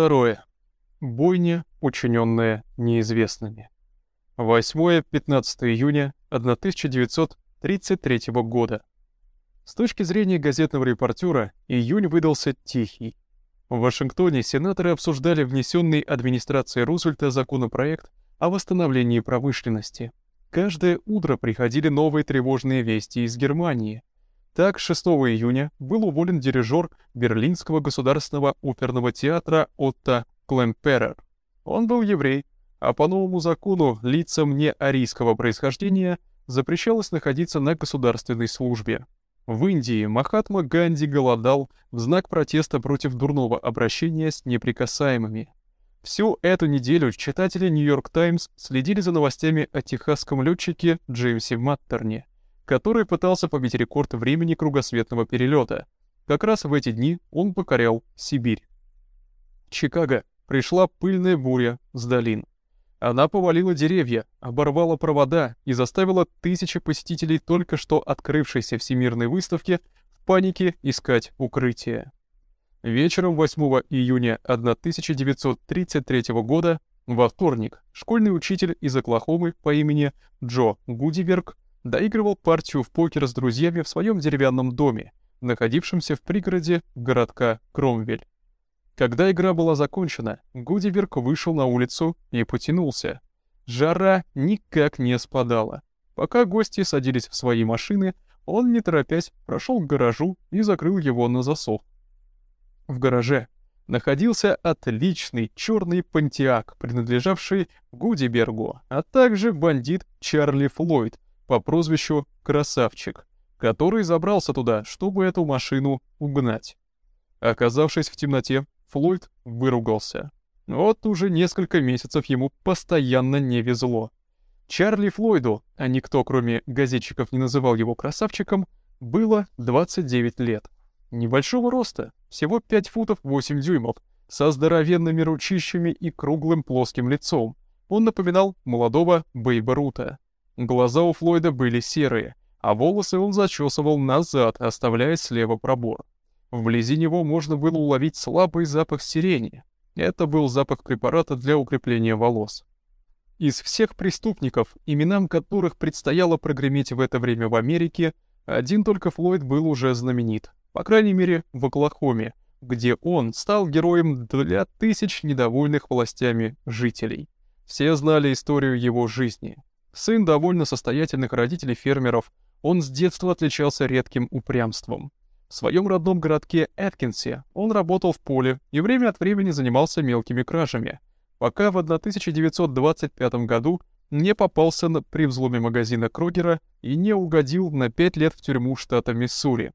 второе. Бойня, учиненная неизвестными. 8-15 июня 1933 года. С точки зрения газетного репортера, июнь выдался тихий. В Вашингтоне сенаторы обсуждали внесенный администрацией Рузвельта законопроект о восстановлении промышленности. Каждое утро приходили новые тревожные вести из Германии. Так, 6 июня был уволен дирижер Берлинского государственного оперного театра Отто Клемперер. Он был еврей, а по новому закону лицам не арийского происхождения запрещалось находиться на государственной службе. В Индии Махатма Ганди голодал в знак протеста против дурного обращения с неприкасаемыми. Всю эту неделю читатели «Нью-Йорк Таймс» следили за новостями о техасском летчике Джеймсе Маттерне, который пытался побить рекорд времени кругосветного перелета. Как раз в эти дни он покорял Сибирь. Чикаго пришла пыльная буря с долин. Она повалила деревья, оборвала провода и заставила тысячи посетителей только что открывшейся всемирной выставки в панике искать укрытие. Вечером 8 июня 1933 года, во вторник, школьный учитель из Оклахомы по имени Джо Гудиберг доигрывал партию в покер с друзьями в своем деревянном доме, находившемся в пригороде городка Кромвель. Когда игра была закончена, Гудиберг вышел на улицу и потянулся. Жара никак не спадала. Пока гости садились в свои машины, он, не торопясь, прошел к гаражу и закрыл его на засов. В гараже находился отличный черный пантиак, принадлежавший Гудибергу, а также бандит Чарли Флойд по прозвищу Красавчик, который забрался туда, чтобы эту машину угнать. Оказавшись в темноте, Флойд выругался. Вот уже несколько месяцев ему постоянно не везло. Чарли Флойду, а никто кроме газетчиков не называл его красавчиком, было 29 лет. Небольшого роста, всего 5 футов 8 дюймов, со здоровенными ручищами и круглым плоским лицом. Он напоминал молодого Бейба Рута. Глаза у Флойда были серые, а волосы он зачесывал назад, оставляя слева пробор. Вблизи него можно было уловить слабый запах сирени. Это был запах препарата для укрепления волос. Из всех преступников, именам которых предстояло прогреметь в это время в Америке, один только Флойд был уже знаменит, по крайней мере, в Оклахоме, где он стал героем для тысяч недовольных властями жителей. Все знали историю его жизни. Сын довольно состоятельных родителей фермеров, он с детства отличался редким упрямством. В своем родном городке Эткинсе он работал в поле и время от времени занимался мелкими кражами, пока в 1925 году не попался на, при взломе магазина Крогера и не угодил на 5 лет в тюрьму штата Миссури.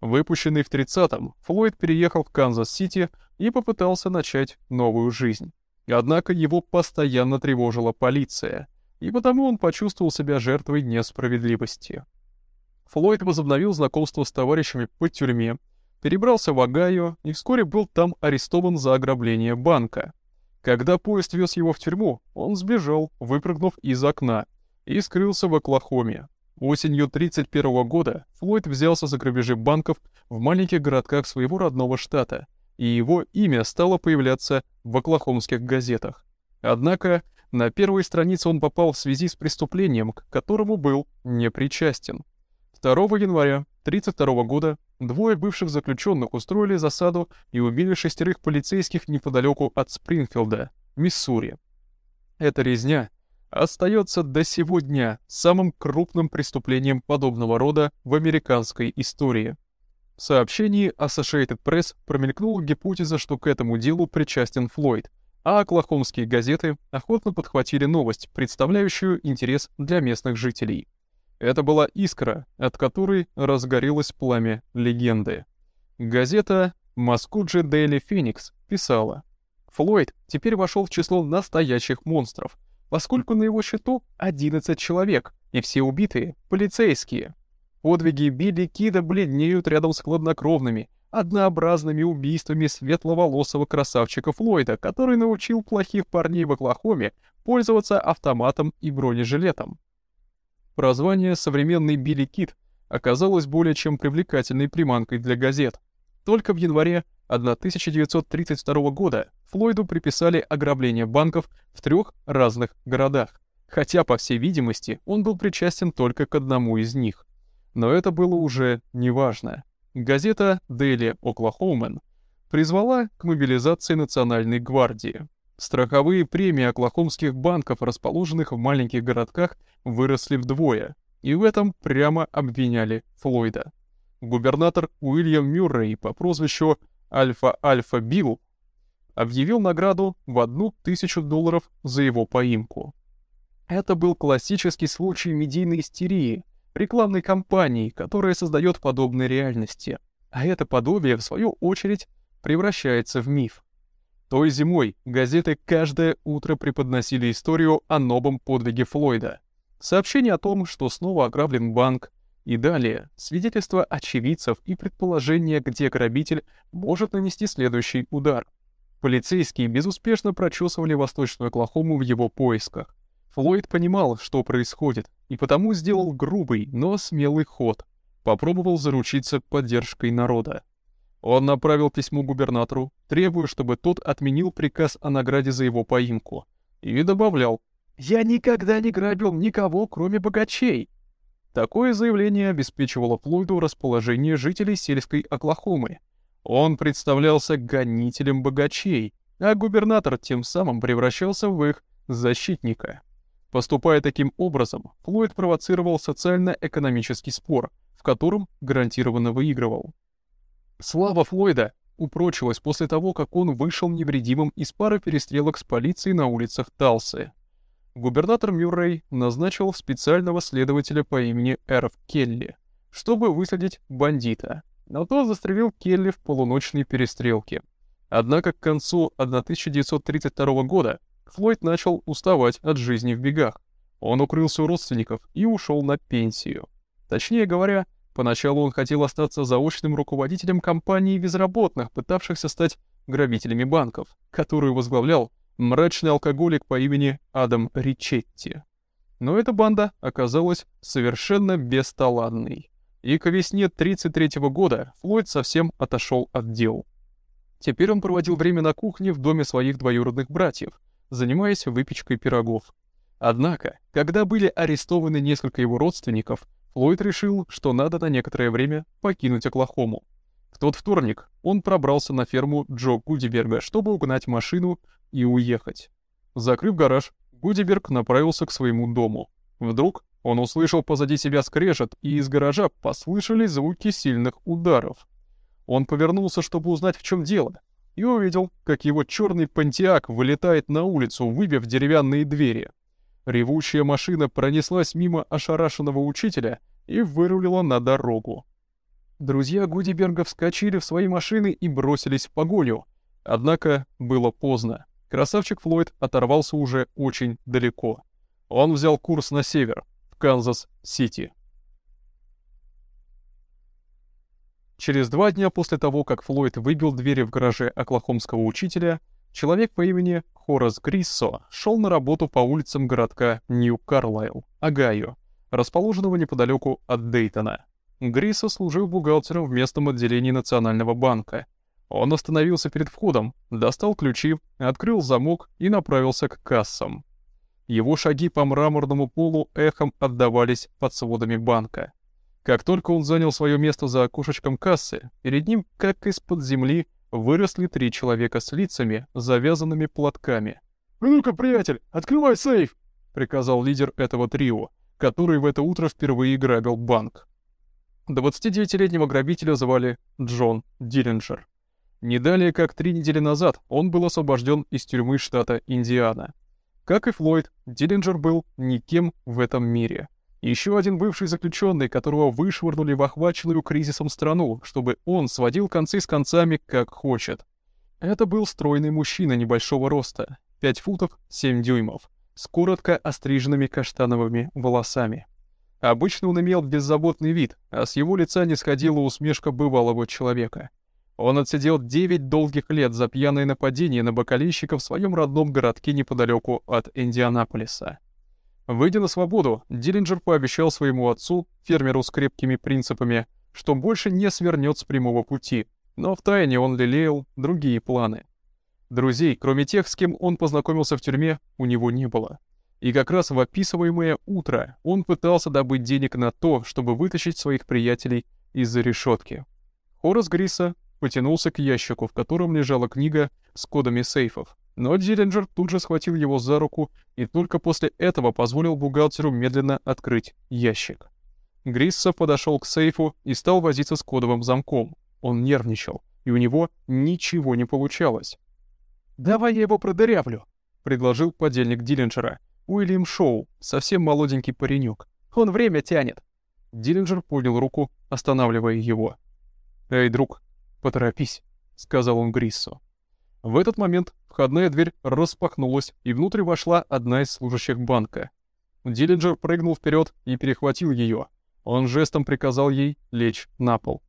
Выпущенный в 30-м, Флойд переехал в Канзас-Сити и попытался начать новую жизнь. Однако его постоянно тревожила полиция, и потому он почувствовал себя жертвой несправедливости. Флойд возобновил знакомство с товарищами по тюрьме, перебрался в Огайо и вскоре был там арестован за ограбление банка. Когда поезд вез его в тюрьму, он сбежал, выпрыгнув из окна, и скрылся в Оклахоме. Осенью 31 года Флойд взялся за грабежи банков в маленьких городках своего родного штата, и его имя стало появляться в оклахомских газетах. Однако на первой странице он попал в связи с преступлением, к которому был не причастен. 2 января 1932 года двое бывших заключенных устроили засаду и убили шестерых полицейских неподалеку от Спрингфилда, Миссури. Эта резня остается до сего дня самым крупным преступлением подобного рода в американской истории. В сообщении Associated Press промелькнула гипотеза, что к этому делу причастен Флойд, а оклахомские газеты охотно подхватили новость, представляющую интерес для местных жителей. Это была искра, от которой разгорелось пламя легенды. Газета «Маскуджи Дейли Феникс» писала, «Флойд теперь вошел в число настоящих монстров, поскольку на его счету 11 человек, и все убитые — полицейские. Подвиги Билли Кида бледнеют рядом с хладнокровными, однообразными убийствами светловолосого красавчика Флойда, который научил плохих парней в Оклахоме пользоваться автоматом и бронежилетом. Прозвание «Современный Билли Кит» оказалось более чем привлекательной приманкой для газет. Только в январе 1932 года Флойду приписали ограбление банков в трех разных городах, хотя, по всей видимости, он был причастен только к одному из них. Но это было уже неважно. Газета Daily Oklahoman призвала к мобилизации Национальной гвардии. Страховые премии оклахомских банков, расположенных в маленьких городках, выросли вдвое, и в этом прямо обвиняли Флойда. Губернатор Уильям Мюррей по прозвищу Альфа-Альфа Билл объявил награду в одну тысячу долларов за его поимку. Это был классический случай медийной истерии, рекламной кампании, которая создает подобные реальности, а это подобие, в свою очередь, превращается в миф. Той зимой газеты каждое утро преподносили историю о новом подвиге Флойда. Сообщение о том, что снова ограблен банк, и далее свидетельства очевидцев и предположения, где грабитель может нанести следующий удар. Полицейские безуспешно прочесывали Восточную Оклахому в его поисках. Флойд понимал, что происходит, и потому сделал грубый, но смелый ход. Попробовал заручиться поддержкой народа. Он направил письмо губернатору, требуя, чтобы тот отменил приказ о награде за его поимку. И добавлял, «Я никогда не грабил никого, кроме богачей». Такое заявление обеспечивало Флойду расположение жителей сельской Оклахомы. Он представлялся гонителем богачей, а губернатор тем самым превращался в их защитника. Поступая таким образом, Флойд провоцировал социально-экономический спор, в котором гарантированно выигрывал. Слава Флойда упрочилась после того, как он вышел невредимым из пары перестрелок с полицией на улицах Талсы. Губернатор Мюррей назначил специального следователя по имени Эрф Келли, чтобы высадить бандита, но тот застрелил Келли в полуночной перестрелке. Однако к концу 1932 года Флойд начал уставать от жизни в бегах. Он укрылся у родственников и ушел на пенсию. Точнее говоря, Поначалу он хотел остаться заочным руководителем компании безработных, пытавшихся стать грабителями банков, которую возглавлял мрачный алкоголик по имени Адам Ричетти. Но эта банда оказалась совершенно бесталанной. И к весне 33 -го года Флойд совсем отошел от дел. Теперь он проводил время на кухне в доме своих двоюродных братьев, занимаясь выпечкой пирогов. Однако, когда были арестованы несколько его родственников, Флойд решил, что надо на некоторое время покинуть Оклахому. В тот вторник он пробрался на ферму Джо Гудиберга, чтобы угнать машину и уехать. Закрыв гараж, Гудиберг направился к своему дому. Вдруг он услышал позади себя скрежет, и из гаража послышались звуки сильных ударов. Он повернулся, чтобы узнать, в чем дело, и увидел, как его черный пантеак вылетает на улицу, выбив деревянные двери. Ревущая машина пронеслась мимо ошарашенного учителя и вырулила на дорогу. Друзья Гудиберга вскочили в свои машины и бросились в погоню. Однако было поздно. Красавчик Флойд оторвался уже очень далеко. Он взял курс на север, в Канзас-Сити. Через два дня после того, как Флойд выбил двери в гараже оклахомского учителя, Человек по имени Хорас Гриссо шел на работу по улицам городка Нью-Карлайл, Огайо, расположенного неподалеку от Дейтона. Гриссо служил бухгалтером в местном отделении Национального банка. Он остановился перед входом, достал ключи, открыл замок и направился к кассам. Его шаги по мраморному полу эхом отдавались под сводами банка. Как только он занял свое место за окошечком кассы, перед ним, как из-под земли, выросли три человека с лицами, завязанными платками. «Ну-ка, приятель, открывай сейф!» — приказал лидер этого трио, который в это утро впервые грабил банк. 29-летнего грабителя звали Джон Диллинджер. Не далее, как три недели назад, он был освобожден из тюрьмы штата Индиана. Как и Флойд, Диллинджер был никем в этом мире — еще один бывший заключенный, которого вышвырнули в охваченную кризисом страну, чтобы он сводил концы с концами как хочет. Это был стройный мужчина небольшого роста, 5 футов 7 дюймов, с коротко остриженными каштановыми волосами. Обычно он имел беззаботный вид, а с его лица не сходила усмешка бывалого человека. Он отсидел 9 долгих лет за пьяное нападение на бокалейщика в своем родном городке неподалеку от Индианаполиса. Выйдя на свободу, Диллинджер пообещал своему отцу, фермеру с крепкими принципами, что больше не свернет с прямого пути, но втайне он лелеял другие планы. Друзей, кроме тех, с кем он познакомился в тюрьме, у него не было. И как раз в описываемое утро он пытался добыть денег на то, чтобы вытащить своих приятелей из-за решетки. Хорас Гриса потянулся к ящику, в котором лежала книга с кодами сейфов. Но Диллинджер тут же схватил его за руку и только после этого позволил бухгалтеру медленно открыть ящик. Грисса подошел к сейфу и стал возиться с кодовым замком. Он нервничал, и у него ничего не получалось. «Давай я его продырявлю», — предложил подельник Диллинджера. Уильям Шоу, совсем молоденький паренек. Он время тянет. Диллинджер поднял руку, останавливая его. «Эй, друг, поторопись», — сказал он Гриссу. В этот момент входная дверь распахнулась, и внутрь вошла одна из служащих банка. Диллинджер прыгнул вперед и перехватил ее. Он жестом приказал ей лечь на пол.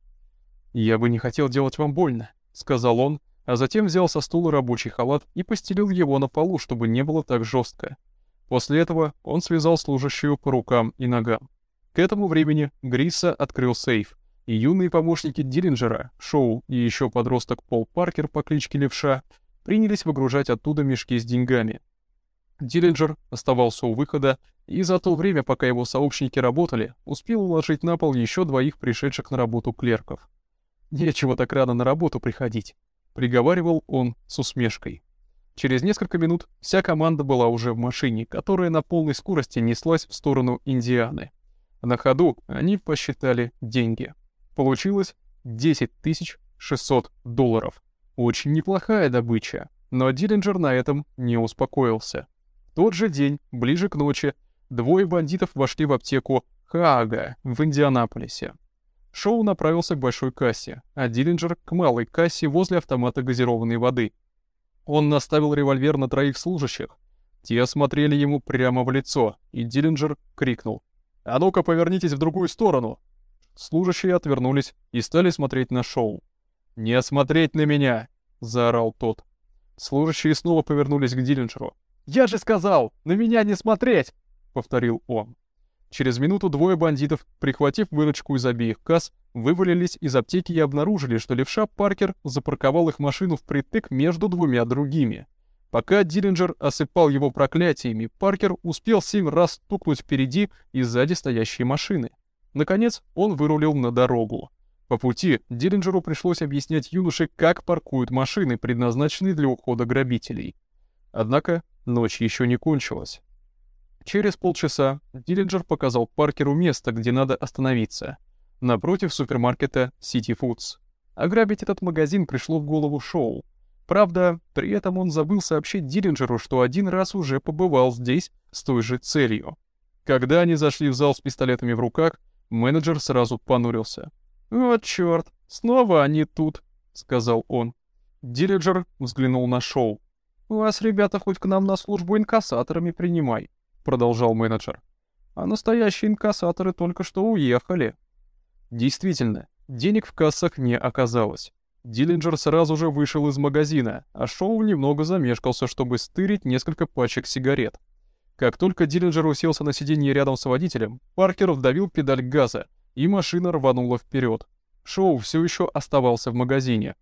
«Я бы не хотел делать вам больно», — сказал он, а затем взял со стула рабочий халат и постелил его на полу, чтобы не было так жестко. После этого он связал служащую по рукам и ногам. К этому времени Гриса открыл сейф, и юные помощники Диллинджера, Шоу и еще подросток Пол Паркер по кличке Левша, принялись выгружать оттуда мешки с деньгами. Диллинджер оставался у выхода, и за то время, пока его сообщники работали, успел уложить на пол еще двоих пришедших на работу клерков. «Нечего так рано на работу приходить», — приговаривал он с усмешкой. Через несколько минут вся команда была уже в машине, которая на полной скорости неслась в сторону Индианы. На ходу они посчитали деньги. Получилось 10 600 долларов. Очень неплохая добыча, но Диллинджер на этом не успокоился. В тот же день, ближе к ночи, двое бандитов вошли в аптеку Хаага в Индианаполисе. Шоу направился к большой кассе, а Диллинджер — к малой кассе возле автомата газированной воды — он наставил револьвер на троих служащих. Те смотрели ему прямо в лицо, и Диллинджер крикнул. «А ну-ка, повернитесь в другую сторону!» Служащие отвернулись и стали смотреть на шоу. «Не смотреть на меня!» — заорал тот. Служащие снова повернулись к Диллинджеру. «Я же сказал, на меня не смотреть!» — повторил он. Через минуту двое бандитов, прихватив выручку из обеих касс, вывалились из аптеки и обнаружили, что левша Паркер запарковал их машину впритык между двумя другими. Пока Диллинджер осыпал его проклятиями, Паркер успел семь раз стукнуть впереди и сзади стоящие машины. Наконец, он вырулил на дорогу. По пути Диллинджеру пришлось объяснять юноше, как паркуют машины, предназначенные для ухода грабителей. Однако ночь еще не кончилась. Через полчаса Диллинджер показал Паркеру место, где надо остановиться. Напротив супермаркета City Foods. Ограбить этот магазин пришло в голову Шоу. Правда, при этом он забыл сообщить Диллинджеру, что один раз уже побывал здесь с той же целью. Когда они зашли в зал с пистолетами в руках, менеджер сразу понурился. «Вот чёрт, снова они тут», — сказал он. Диллинджер взглянул на Шоу. «Вас, ребята, хоть к нам на службу инкассаторами принимай продолжал менеджер. А настоящие инкассаторы только что уехали. Действительно, денег в кассах не оказалось. Диллинджер сразу же вышел из магазина, а Шоу немного замешкался, чтобы стырить несколько пачек сигарет. Как только Диллинджер уселся на сиденье рядом с водителем, Паркер вдавил педаль газа, и машина рванула вперед. Шоу все еще оставался в магазине.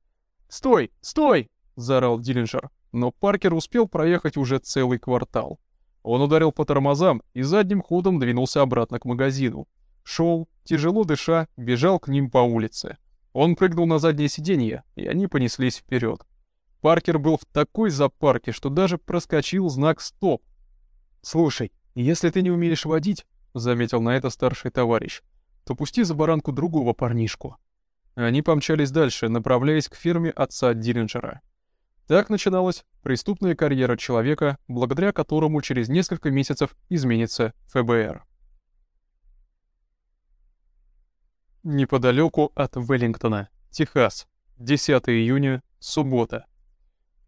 «Стой! Стой!» — заорал Диллинджер, но Паркер успел проехать уже целый квартал. Он ударил по тормозам и задним ходом двинулся обратно к магазину. Шел, тяжело дыша, бежал к ним по улице. Он прыгнул на заднее сиденье, и они понеслись вперед. Паркер был в такой запарке, что даже проскочил знак «Стоп». «Слушай, если ты не умеешь водить», — заметил на это старший товарищ, «то пусти за баранку другого парнишку». Они помчались дальше, направляясь к фирме отца Диллинджера. Так начиналась преступная карьера человека, благодаря которому через несколько месяцев изменится ФБР. Неподалеку от Веллингтона, Техас, 10 июня, суббота.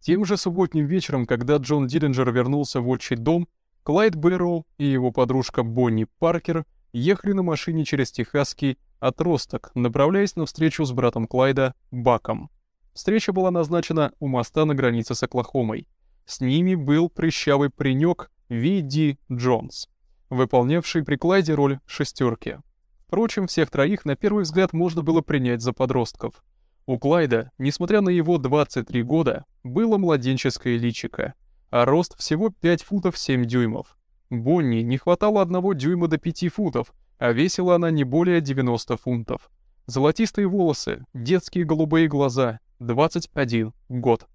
Тем же субботним вечером, когда Джон Диллинджер вернулся в отчий дом, Клайд Бэрроу и его подружка Бонни Паркер ехали на машине через техасский отросток, направляясь на встречу с братом Клайда, Баком. Встреча была назначена у моста на границе с Оклахомой. С ними был прыщавый паренек Ви Джонс, выполнявший при Клайде роль шестерки. Впрочем, всех троих на первый взгляд можно было принять за подростков. У Клайда, несмотря на его 23 года, было младенческое личико, а рост всего 5 футов 7 дюймов. Бонни не хватало одного дюйма до 5 футов, а весила она не более 90 фунтов. Золотистые волосы, детские голубые глаза, 21 год.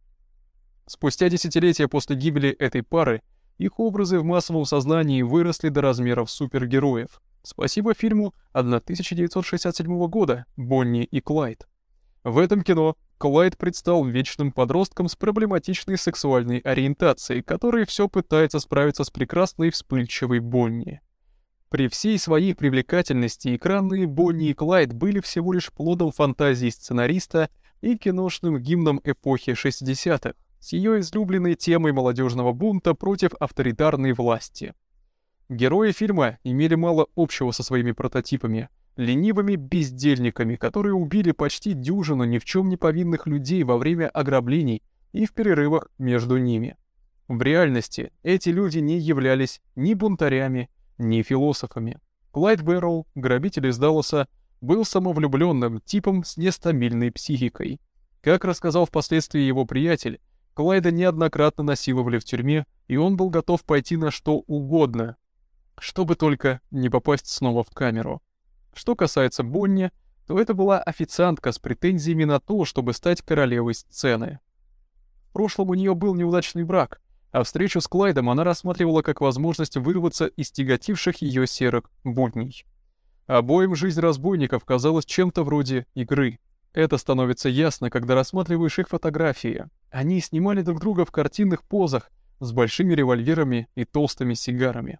Спустя десятилетия после гибели этой пары их образы в массовом сознании выросли до размеров супергероев. Спасибо фильму 1967 года «Бонни и Клайд». В этом кино Клайд предстал вечным подростком с проблематичной сексуальной ориентацией, который все пытается справиться с прекрасной вспыльчивой Бонни. При всей своей привлекательности экранные Бонни и Клайд были всего лишь плодом фантазии сценариста и киношным гимном эпохи 60-х, с ее излюбленной темой молодежного бунта против авторитарной власти. Герои фильма имели мало общего со своими прототипами — ленивыми бездельниками, которые убили почти дюжину ни в чем не повинных людей во время ограблений и в перерывах между ними. В реальности эти люди не являлись ни бунтарями, ни философами. Клайд Бэрроу, грабитель из Далласа, был самовлюбленным типом с нестабильной психикой. Как рассказал впоследствии его приятель, Клайда неоднократно насиловали в тюрьме, и он был готов пойти на что угодно, чтобы только не попасть снова в камеру. Что касается Бонни, то это была официантка с претензиями на то, чтобы стать королевой сцены. В прошлом у нее был неудачный брак, а встречу с Клайдом она рассматривала как возможность вырваться из тяготивших ее серых будней. Обоим жизнь разбойников казалась чем-то вроде игры. Это становится ясно, когда рассматриваешь их фотографии. Они снимали друг друга в картинных позах, с большими револьверами и толстыми сигарами.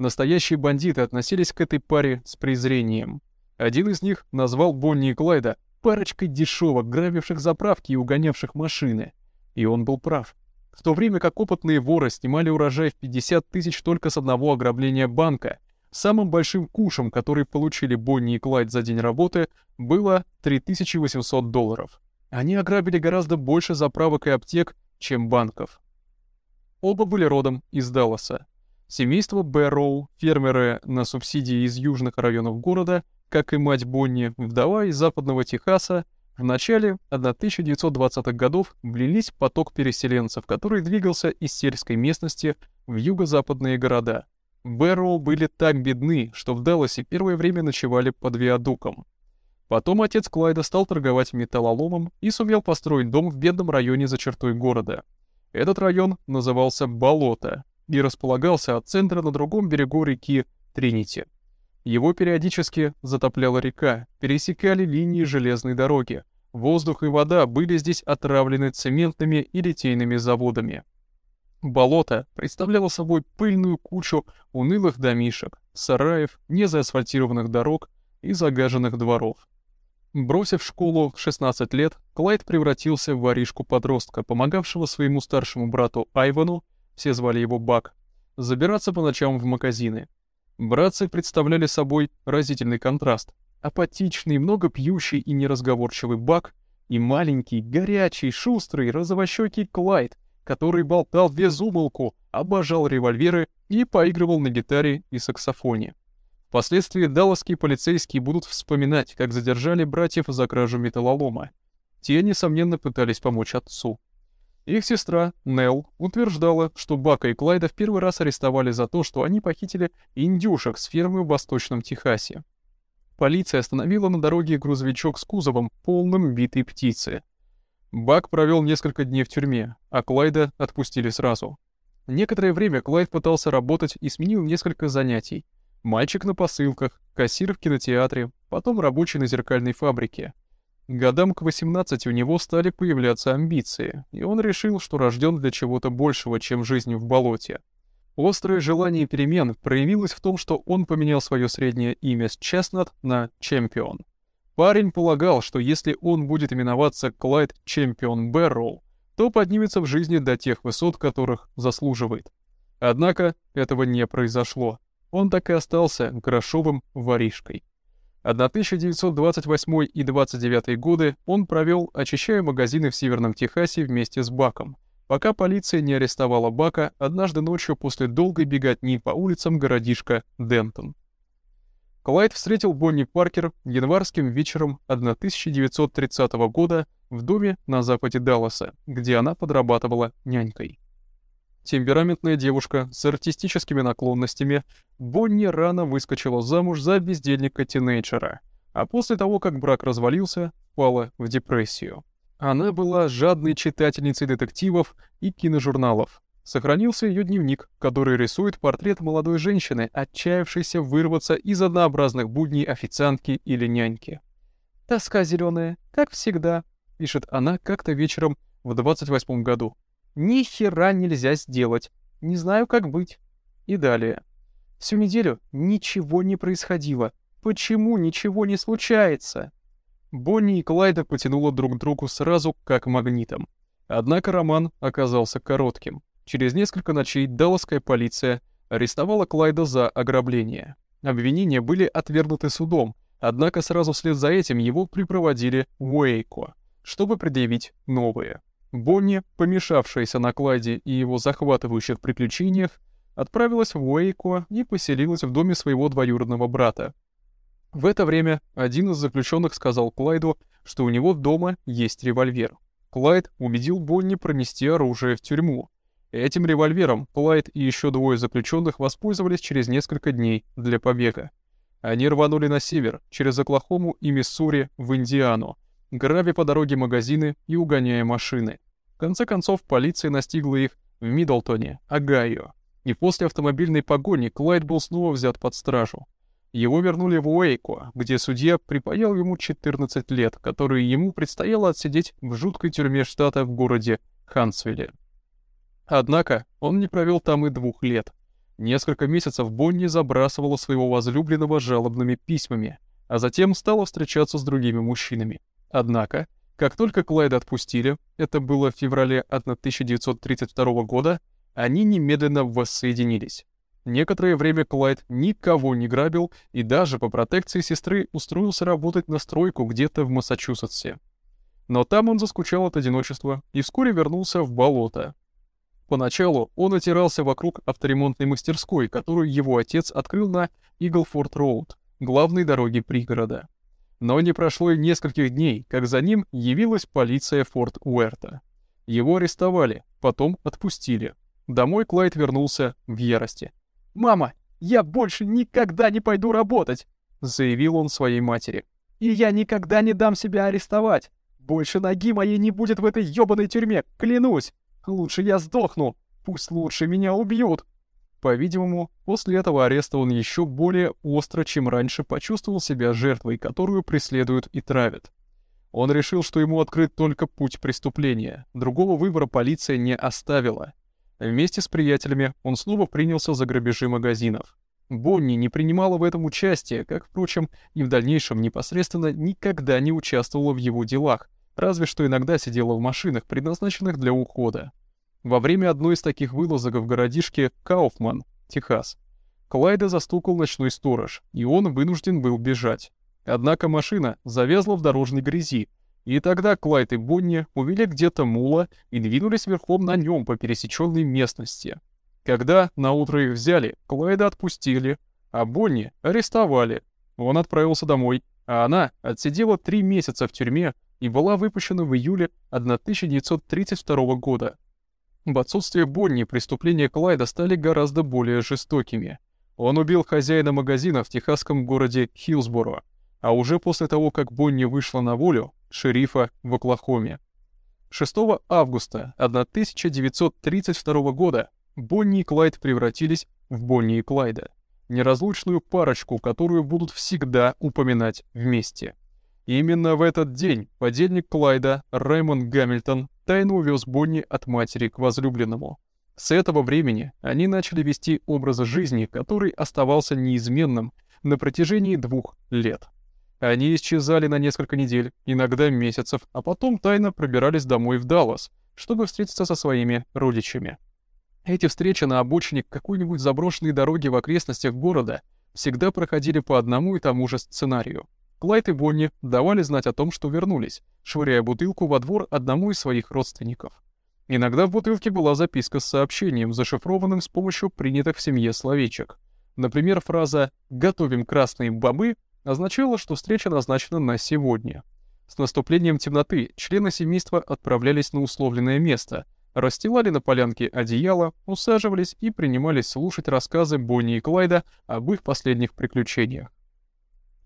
Настоящие бандиты относились к этой паре с презрением. Один из них назвал Бонни и Клайда парочкой дешевок, грабивших заправки и угонявших машины. И он был прав. В то время как опытные воры снимали урожай в 50 тысяч только с одного ограбления банка, самым большим кушем, который получили Бонни и Клайд за день работы, было 3800 долларов. Они ограбили гораздо больше заправок и аптек, чем банков. Оба были родом из Далласа. Семейство Бэрроу, фермеры на субсидии из южных районов города, как и мать Бонни, вдова из западного Техаса, в начале 1920-х годов влились в поток переселенцев, который двигался из сельской местности в юго-западные города. Бэрроу были так бедны, что в Далласе первое время ночевали под виадуком. Потом отец Клайда стал торговать металлоломом и сумел построить дом в бедном районе за чертой города. Этот район назывался Болото, и располагался от центра на другом берегу реки Тринити. Его периодически затопляла река, пересекали линии железной дороги. Воздух и вода были здесь отравлены цементными и литейными заводами. Болото представляло собой пыльную кучу унылых домишек, сараев, незаасфальтированных дорог и загаженных дворов. Бросив школу в 16 лет, Клайд превратился в воришку-подростка, помогавшего своему старшему брату Айвану все звали его Бак, забираться по ночам в магазины. Братцы представляли собой разительный контраст. Апатичный, много пьющий и неразговорчивый Бак и маленький, горячий, шустрый, розовощекий Клайд, который болтал без умолку, обожал револьверы и поигрывал на гитаре и саксофоне. Впоследствии далласские полицейские будут вспоминать, как задержали братьев за кражу металлолома. Те, несомненно, пытались помочь отцу. Их сестра, Нелл, утверждала, что Бака и Клайда в первый раз арестовали за то, что они похитили индюшек с фермы в Восточном Техасе. Полиция остановила на дороге грузовичок с кузовом, полным битой птицы. Бак провел несколько дней в тюрьме, а Клайда отпустили сразу. Некоторое время Клайд пытался работать и сменил несколько занятий. Мальчик на посылках, кассир в кинотеатре, потом рабочий на зеркальной фабрике. Годам к 18 у него стали появляться амбиции, и он решил, что рожден для чего-то большего, чем жизнь в болоте. Острое желание перемен проявилось в том, что он поменял свое среднее имя с Честнат на Чемпион. Парень полагал, что если он будет именоваться Клайд Чемпион Бэрроу, то поднимется в жизни до тех высот, которых заслуживает. Однако этого не произошло. Он так и остался грошовым воришкой. 1928 и 29 годы он провел, очищая магазины в Северном Техасе вместе с Баком, пока полиция не арестовала Бака однажды ночью после долгой беготни по улицам городишка Дентон. Клайд встретил Бонни Паркер январским вечером 1930 года в доме на западе Далласа, где она подрабатывала нянькой. Темпераментная девушка с артистическими наклонностями, Бонни рано выскочила замуж за бездельника-тинейджера, а после того, как брак развалился, впала в депрессию. Она была жадной читательницей детективов и киножурналов. Сохранился ее дневник, который рисует портрет молодой женщины, отчаявшейся вырваться из однообразных будней официантки или няньки. «Тоска зеленая, как всегда», — пишет она как-то вечером в 28 году. «Ни хера нельзя сделать. Не знаю, как быть». И далее. Всю неделю ничего не происходило. Почему ничего не случается? Бонни и Клайда потянуло друг к другу сразу, как магнитом. Однако роман оказался коротким. Через несколько ночей далласская полиция арестовала Клайда за ограбление. Обвинения были отвергнуты судом, однако сразу вслед за этим его припроводили в Уэйко, чтобы предъявить новые. Бонни, помешавшаяся на Клайде и его захватывающих приключениях, отправилась в Уэйко и поселилась в доме своего двоюродного брата, в это время один из заключенных сказал Клайду, что у него дома есть револьвер. Клайд убедил Бонни пронести оружие в тюрьму. Этим револьвером Клайд и еще двое заключенных воспользовались через несколько дней для побега. Они рванули на север, через Оклахому и Миссури в Индиану, грабя по дороге магазины и угоняя машины. В конце концов, полиция настигла их в Миддлтоне, Огайо. И после автомобильной погони Клайд был снова взят под стражу. Его вернули в Уэйко, где судья припаял ему 14 лет, которые ему предстояло отсидеть в жуткой тюрьме штата в городе Хансвилле. Однако он не провел там и двух лет. Несколько месяцев Бонни забрасывала своего возлюбленного жалобными письмами, а затем стала встречаться с другими мужчинами. Однако, как только Клайда отпустили, это было в феврале 1932 года, они немедленно воссоединились. Некоторое время Клайд никого не грабил и даже по протекции сестры устроился работать на стройку где-то в Массачусетсе. Но там он заскучал от одиночества и вскоре вернулся в болото. Поначалу он отирался вокруг авторемонтной мастерской, которую его отец открыл на Иглфорд-Роуд, главной дороге пригорода. Но не прошло и нескольких дней, как за ним явилась полиция Форт Уэрта. Его арестовали, потом отпустили. Домой Клайд вернулся в ярости. «Мама, я больше никогда не пойду работать!» — заявил он своей матери. «И я никогда не дам себя арестовать! Больше ноги моей не будет в этой ёбаной тюрьме, клянусь! Лучше я сдохну! Пусть лучше меня убьют!» По-видимому, после этого ареста он еще более остро, чем раньше, почувствовал себя жертвой, которую преследуют и травят. Он решил, что ему открыт только путь преступления. Другого выбора полиция не оставила. Вместе с приятелями он снова принялся за грабежи магазинов. Бонни не принимала в этом участие, как, впрочем, и в дальнейшем непосредственно никогда не участвовала в его делах, разве что иногда сидела в машинах, предназначенных для ухода. Во время одной из таких вылазок в городишке Кауфман, Техас, Клайда застукал ночной сторож, и он вынужден был бежать. Однако машина завязла в дорожной грязи, и тогда Клайд и Бонни увели где-то мула и двинулись верхом на нем по пересеченной местности. Когда на утро их взяли, Клайда отпустили, а Бонни арестовали. Он отправился домой, а она отсидела три месяца в тюрьме и была выпущена в июле 1932 года. В отсутствие Бонни преступления Клайда стали гораздо более жестокими. Он убил хозяина магазина в техасском городе Хиллсборо, а уже после того, как Бонни вышла на волю, шерифа в Оклахоме. 6 августа 1932 года Бонни и Клайд превратились в Бонни и Клайда, неразлучную парочку, которую будут всегда упоминать вместе. Именно в этот день подельник Клайда, Раймонд Гамильтон, тайно увез Бонни от матери к возлюбленному. С этого времени они начали вести образ жизни, который оставался неизменным на протяжении двух лет. Они исчезали на несколько недель, иногда месяцев, а потом тайно пробирались домой в Даллас, чтобы встретиться со своими родичами. Эти встречи на обочине какой-нибудь заброшенной дороги в окрестностях города всегда проходили по одному и тому же сценарию. Клайд и Бонни давали знать о том, что вернулись, швыряя бутылку во двор одному из своих родственников. Иногда в бутылке была записка с сообщением, зашифрованным с помощью принятых в семье словечек — Например, фраза «готовим красные бобы» означала, что встреча назначена на сегодня. С наступлением темноты члены семейства отправлялись на условленное место, расстилали на полянке одеяло, усаживались и принимались слушать рассказы Бонни и Клайда об их последних приключениях.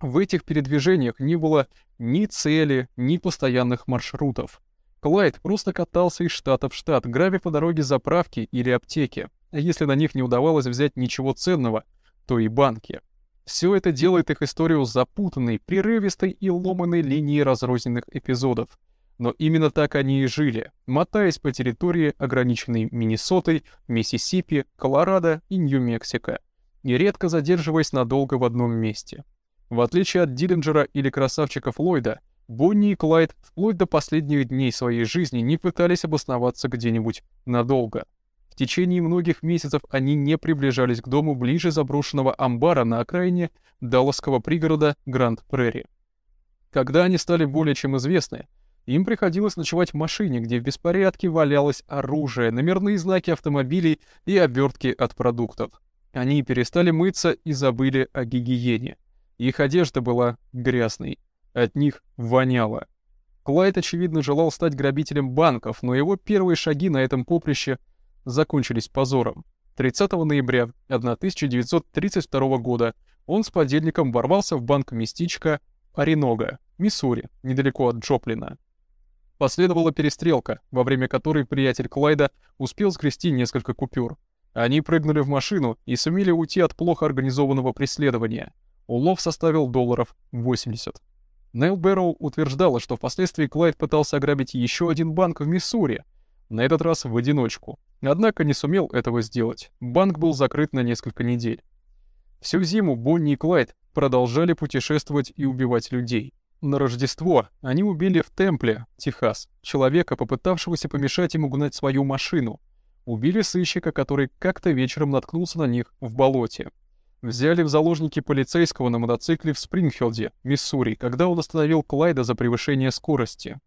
В этих передвижениях не было ни цели, ни постоянных маршрутов. Клайд просто катался из штата в штат, грабя по дороге заправки или аптеки, если на них не удавалось взять ничего ценного, то и банки. Все это делает их историю запутанной, прерывистой и ломаной линией разрозненных эпизодов. Но именно так они и жили, мотаясь по территории, ограниченной Миннесотой, Миссисипи, Колорадо и Нью-Мексико, и редко задерживаясь надолго в одном месте. В отличие от Диллинджера или красавчика Флойда, Бонни и Клайд вплоть до последних дней своей жизни не пытались обосноваться где-нибудь надолго. В течение многих месяцев они не приближались к дому ближе заброшенного амбара на окраине далласского пригорода Гранд-Прерри. Когда они стали более чем известны, им приходилось ночевать в машине, где в беспорядке валялось оружие, номерные знаки автомобилей и обертки от продуктов. Они перестали мыться и забыли о гигиене. Их одежда была грязной, от них воняло. Клайд, очевидно, желал стать грабителем банков, но его первые шаги на этом поприще — закончились позором. 30 ноября 1932 года он с подельником ворвался в банк местечка Оренога, Миссури, недалеко от Джоплина. Последовала перестрелка, во время которой приятель Клайда успел скрести несколько купюр. Они прыгнули в машину и сумели уйти от плохо организованного преследования. Улов составил долларов 80. Нейл Бэрроу утверждала, что впоследствии Клайд пытался ограбить еще один банк в Миссури, на этот раз в одиночку. Однако не сумел этого сделать. Банк был закрыт на несколько недель. Всю зиму Бонни и Клайд продолжали путешествовать и убивать людей. На Рождество они убили в Темпле, Техас, человека, попытавшегося помешать ему гнать свою машину. Убили сыщика, который как-то вечером наткнулся на них в болоте. Взяли в заложники полицейского на мотоцикле в Спрингфилде, Миссури, когда он остановил Клайда за превышение скорости.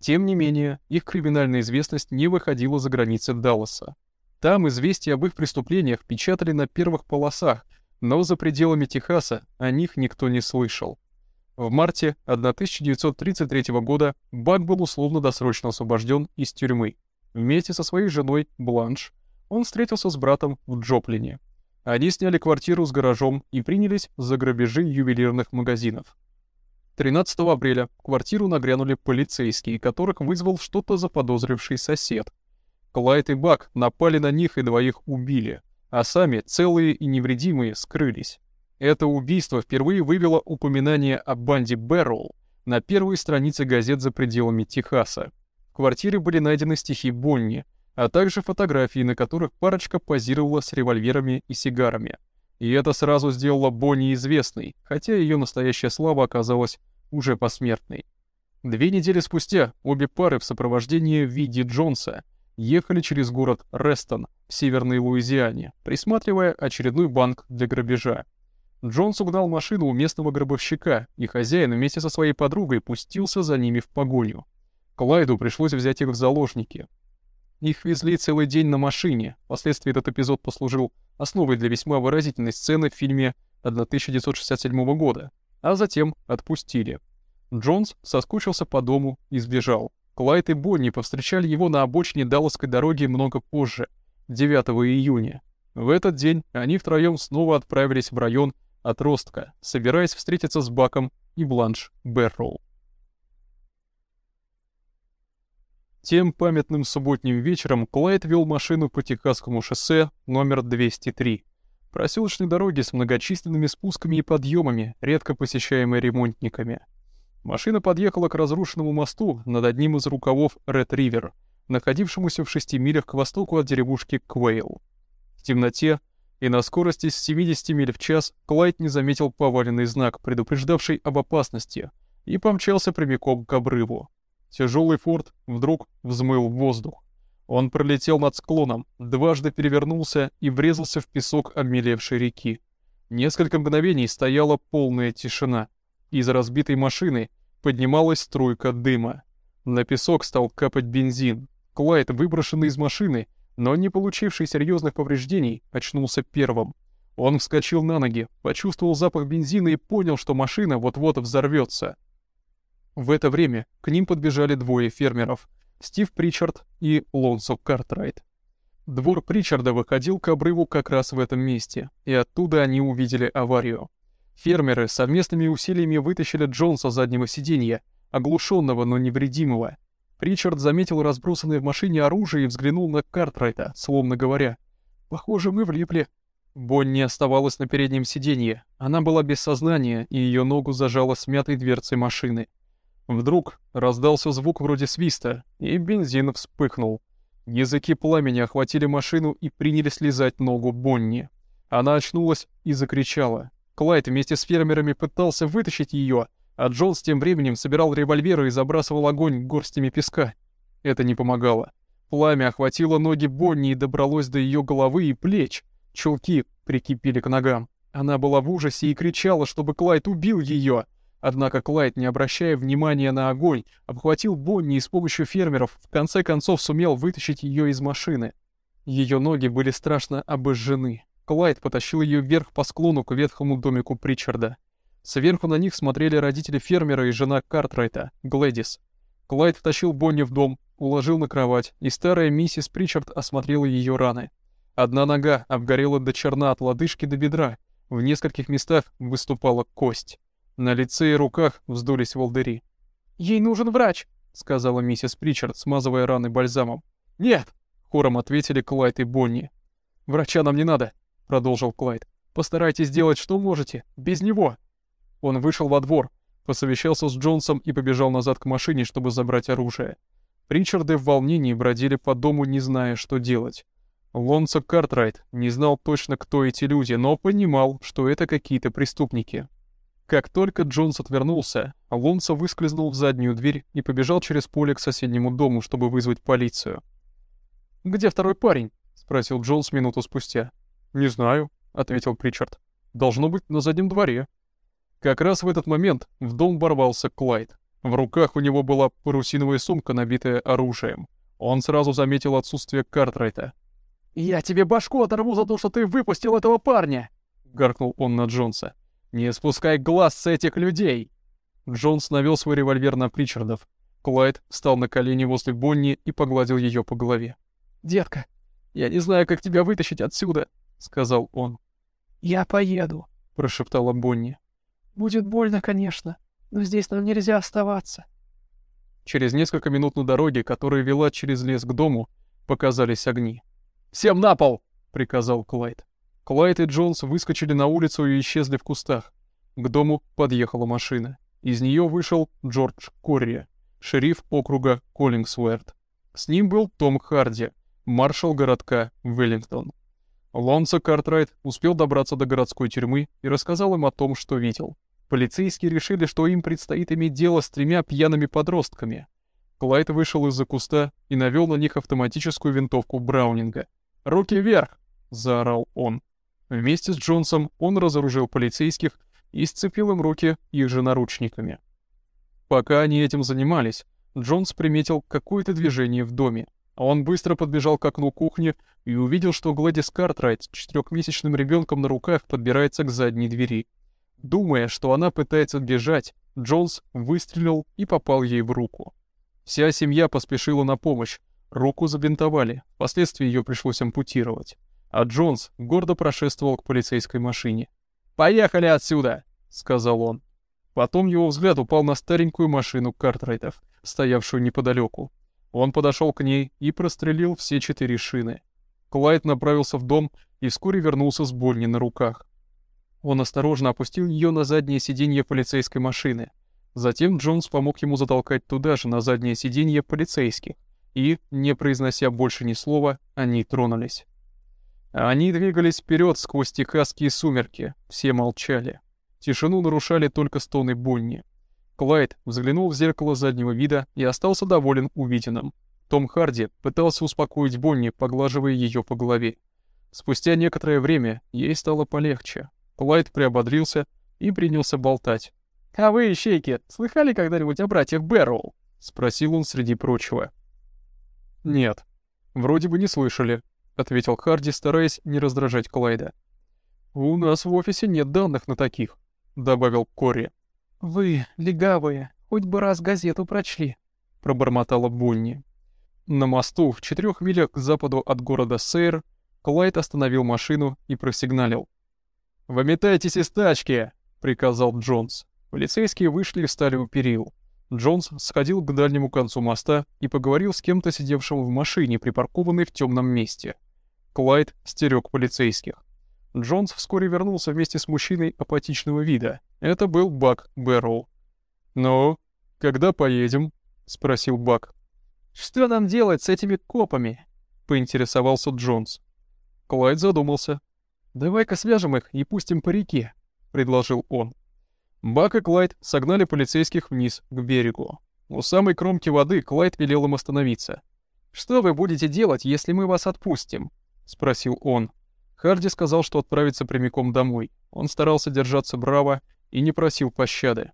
Тем не менее, их криминальная известность не выходила за границы Далласа. Там известия об их преступлениях печатали на первых полосах, но за пределами Техаса о них никто не слышал. В марте 1933 года Бак был условно-досрочно освобожден из тюрьмы. Вместе со своей женой Бланш он встретился с братом в Джоплине. Они сняли квартиру с гаражом и принялись за грабежи ювелирных магазинов. 13 апреля в квартиру нагрянули полицейские, которых вызвал что-то заподозривший сосед. Клайд и Бак напали на них и двоих убили, а сами, целые и невредимые, скрылись. Это убийство впервые вывело упоминание о банде Бэрроу на первой странице газет за пределами Техаса. В квартире были найдены стихи Бонни, а также фотографии, на которых парочка позировала с револьверами и сигарами. И это сразу сделало Бонни известной, хотя ее настоящая слава оказалась уже посмертной. Две недели спустя обе пары в сопровождении Види Джонса ехали через город Рестон в северной Луизиане, присматривая очередной банк для грабежа. Джонс угнал машину у местного гробовщика, и хозяин вместе со своей подругой пустился за ними в погоню. Клайду пришлось взять их в заложники. Их везли целый день на машине, впоследствии этот эпизод послужил основой для весьма выразительной сцены в фильме 1967 года, а затем отпустили. Джонс соскучился по дому и сбежал. Клайд и Бонни повстречали его на обочине Далласской дороги много позже, 9 июня. В этот день они втроем снова отправились в район отростка, собираясь встретиться с Баком и Бланш Берроу. Тем памятным субботним вечером Клайд вел машину по Техасскому шоссе номер 203. Проселочной дороги с многочисленными спусками и подъемами, редко посещаемой ремонтниками. Машина подъехала к разрушенному мосту над одним из рукавов Ред-Ривер, находившемуся в шести милях к востоку от деревушки Квейл. В темноте и на скорости с 70 миль в час Клайд не заметил поваленный знак, предупреждавший об опасности, и помчался прямиком к обрыву. Тяжелый форт вдруг взмыл в воздух. Он пролетел над склоном, дважды перевернулся и врезался в песок обмелевшей реки. Несколько мгновений стояла полная тишина. Из разбитой машины поднималась струйка дыма. На песок стал капать бензин. Клайд, выброшенный из машины, но не получивший серьезных повреждений, очнулся первым. Он вскочил на ноги, почувствовал запах бензина и понял, что машина вот-вот взорвется. В это время к ним подбежали двое фермеров — Стив Причард и Лонсо Картрайт. Двор Причарда выходил к обрыву как раз в этом месте, и оттуда они увидели аварию. Фермеры совместными усилиями вытащили Джонса с заднего сиденья, оглушенного, но невредимого. Причард заметил разбросанное в машине оружие и взглянул на Картрайта, словно говоря, «Похоже, мы влипли». Бонни оставалась на переднем сиденье. Она была без сознания, и ее ногу зажала смятой дверцей машины. Вдруг раздался звук вроде свиста, и бензин вспыхнул. Языки пламени охватили машину и принялись лизать ногу Бонни. Она очнулась и закричала. Клайд вместе с фермерами пытался вытащить ее, а Джонс тем временем собирал револьверы и забрасывал огонь горстями песка. Это не помогало. Пламя охватило ноги Бонни и добралось до ее головы и плеч. Чулки прикипели к ногам. Она была в ужасе и кричала, чтобы Клайд убил ее. Однако Клайд, не обращая внимания на огонь, обхватил Бонни и с помощью фермеров в конце концов сумел вытащить ее из машины. Ее ноги были страшно обожжены. Клайд потащил ее вверх по склону к ветхому домику Причарда. Сверху на них смотрели родители фермера и жена Картрайта, Глэдис. Клайд втащил Бонни в дом, уложил на кровать, и старая миссис Причард осмотрела ее раны. Одна нога обгорела до черна от лодыжки до бедра, в нескольких местах выступала кость. На лице и руках вздулись волдыри. «Ей нужен врач», — сказала миссис Причард, смазывая раны бальзамом. «Нет!» — хором ответили Клайд и Бонни. «Врача нам не надо», — продолжил Клайд. «Постарайтесь сделать, что можете, без него». Он вышел во двор, посовещался с Джонсом и побежал назад к машине, чтобы забрать оружие. Причарды в волнении бродили по дому, не зная, что делать. Лонсо Картрайт не знал точно, кто эти люди, но понимал, что это какие-то преступники. Как только Джонс отвернулся, Лонсо выскользнул в заднюю дверь и побежал через поле к соседнему дому, чтобы вызвать полицию. «Где второй парень?» — спросил Джонс минуту спустя. «Не знаю», — ответил Причард. «Должно быть на заднем дворе». Как раз в этот момент в дом ворвался Клайд. В руках у него была парусиновая сумка, набитая оружием. Он сразу заметил отсутствие Картрайта. «Я тебе башку оторву за то, что ты выпустил этого парня!» — гаркнул он на Джонса. «Не спускай глаз с этих людей!» Джонс навел свой револьвер на Причардов. Клайд встал на колени возле Бонни и погладил ее по голове. «Детка, я не знаю, как тебя вытащить отсюда», — сказал он. «Я поеду», — прошептала Бонни. Будет больно, конечно, но здесь нам нельзя оставаться. Через несколько минут на дороге, которая вела через лес к дому, показались огни. «Всем на пол!» — приказал Клайд. Клайд и Джонс выскочили на улицу и исчезли в кустах. К дому подъехала машина. Из нее вышел Джордж Корри, шериф округа Коллингсуэрт. С ним был Том Харди, маршал городка Веллингтон. Лонсо Картрайт успел добраться до городской тюрьмы и рассказал им о том, что видел. Полицейские решили, что им предстоит иметь дело с тремя пьяными подростками. Клайд вышел из-за куста и навел на них автоматическую винтовку Браунинга. «Руки вверх!» — заорал он. Вместе с Джонсом он разоружил полицейских и сцепил им руки их же наручниками. Пока они этим занимались, Джонс приметил какое-то движение в доме. Он быстро подбежал к окну кухни и увидел, что Гладис Картрайт с четырехмесячным ребенком на руках подбирается к задней двери. Думая, что она пытается бежать, Джонс выстрелил и попал ей в руку. Вся семья поспешила на помощь. Руку забинтовали, впоследствии ее пришлось ампутировать. А Джонс гордо прошествовал к полицейской машине. «Поехали отсюда!» — сказал он. Потом его взгляд упал на старенькую машину Картрайтов, стоявшую неподалеку. Он подошел к ней и прострелил все четыре шины. Клайд направился в дом и вскоре вернулся с Бонни на руках. Он осторожно опустил ее на заднее сиденье полицейской машины. Затем Джонс помог ему затолкать туда же, на заднее сиденье полицейских, и, не произнося больше ни слова, они тронулись. Они двигались вперед сквозь техасские сумерки, все молчали. Тишину нарушали только стоны Бонни. Клайд взглянул в зеркало заднего вида и остался доволен увиденным. Том Харди пытался успокоить Бонни, поглаживая ее по голове. Спустя некоторое время ей стало полегче. Клайд приободрился и принялся болтать. «А вы, ищейки, слыхали когда-нибудь о братьях Бэрроу?» — спросил он среди прочего. «Нет, вроде бы не слышали», — ответил Харди, стараясь не раздражать Клайда. «У нас в офисе нет данных на таких», — добавил Кори. «Вы, легавые, хоть бы раз газету прочли», — пробормотала Бонни. На мосту в четырех милях к западу от города Сейр Клайд остановил машину и просигналил. «Выметайтесь из тачки!» — приказал Джонс. Полицейские вышли и встали у перил. Джонс сходил к дальнему концу моста и поговорил с кем-то, сидевшим в машине, припаркованной в темном месте. Клайд стерег полицейских. Джонс вскоре вернулся вместе с мужчиной апатичного вида. Это был Бак Бэрроу. «Ну, когда поедем?» — спросил Бак. «Что нам делать с этими копами?» — поинтересовался Джонс. Клайд задумался. «Давай-ка свяжем их и пустим по реке», — предложил он. Бак и Клайд согнали полицейских вниз, к берегу. У самой кромки воды Клайд велел им остановиться. «Что вы будете делать, если мы вас отпустим?» — спросил он. Харди сказал, что отправится прямиком домой. Он старался держаться браво и не просил пощады.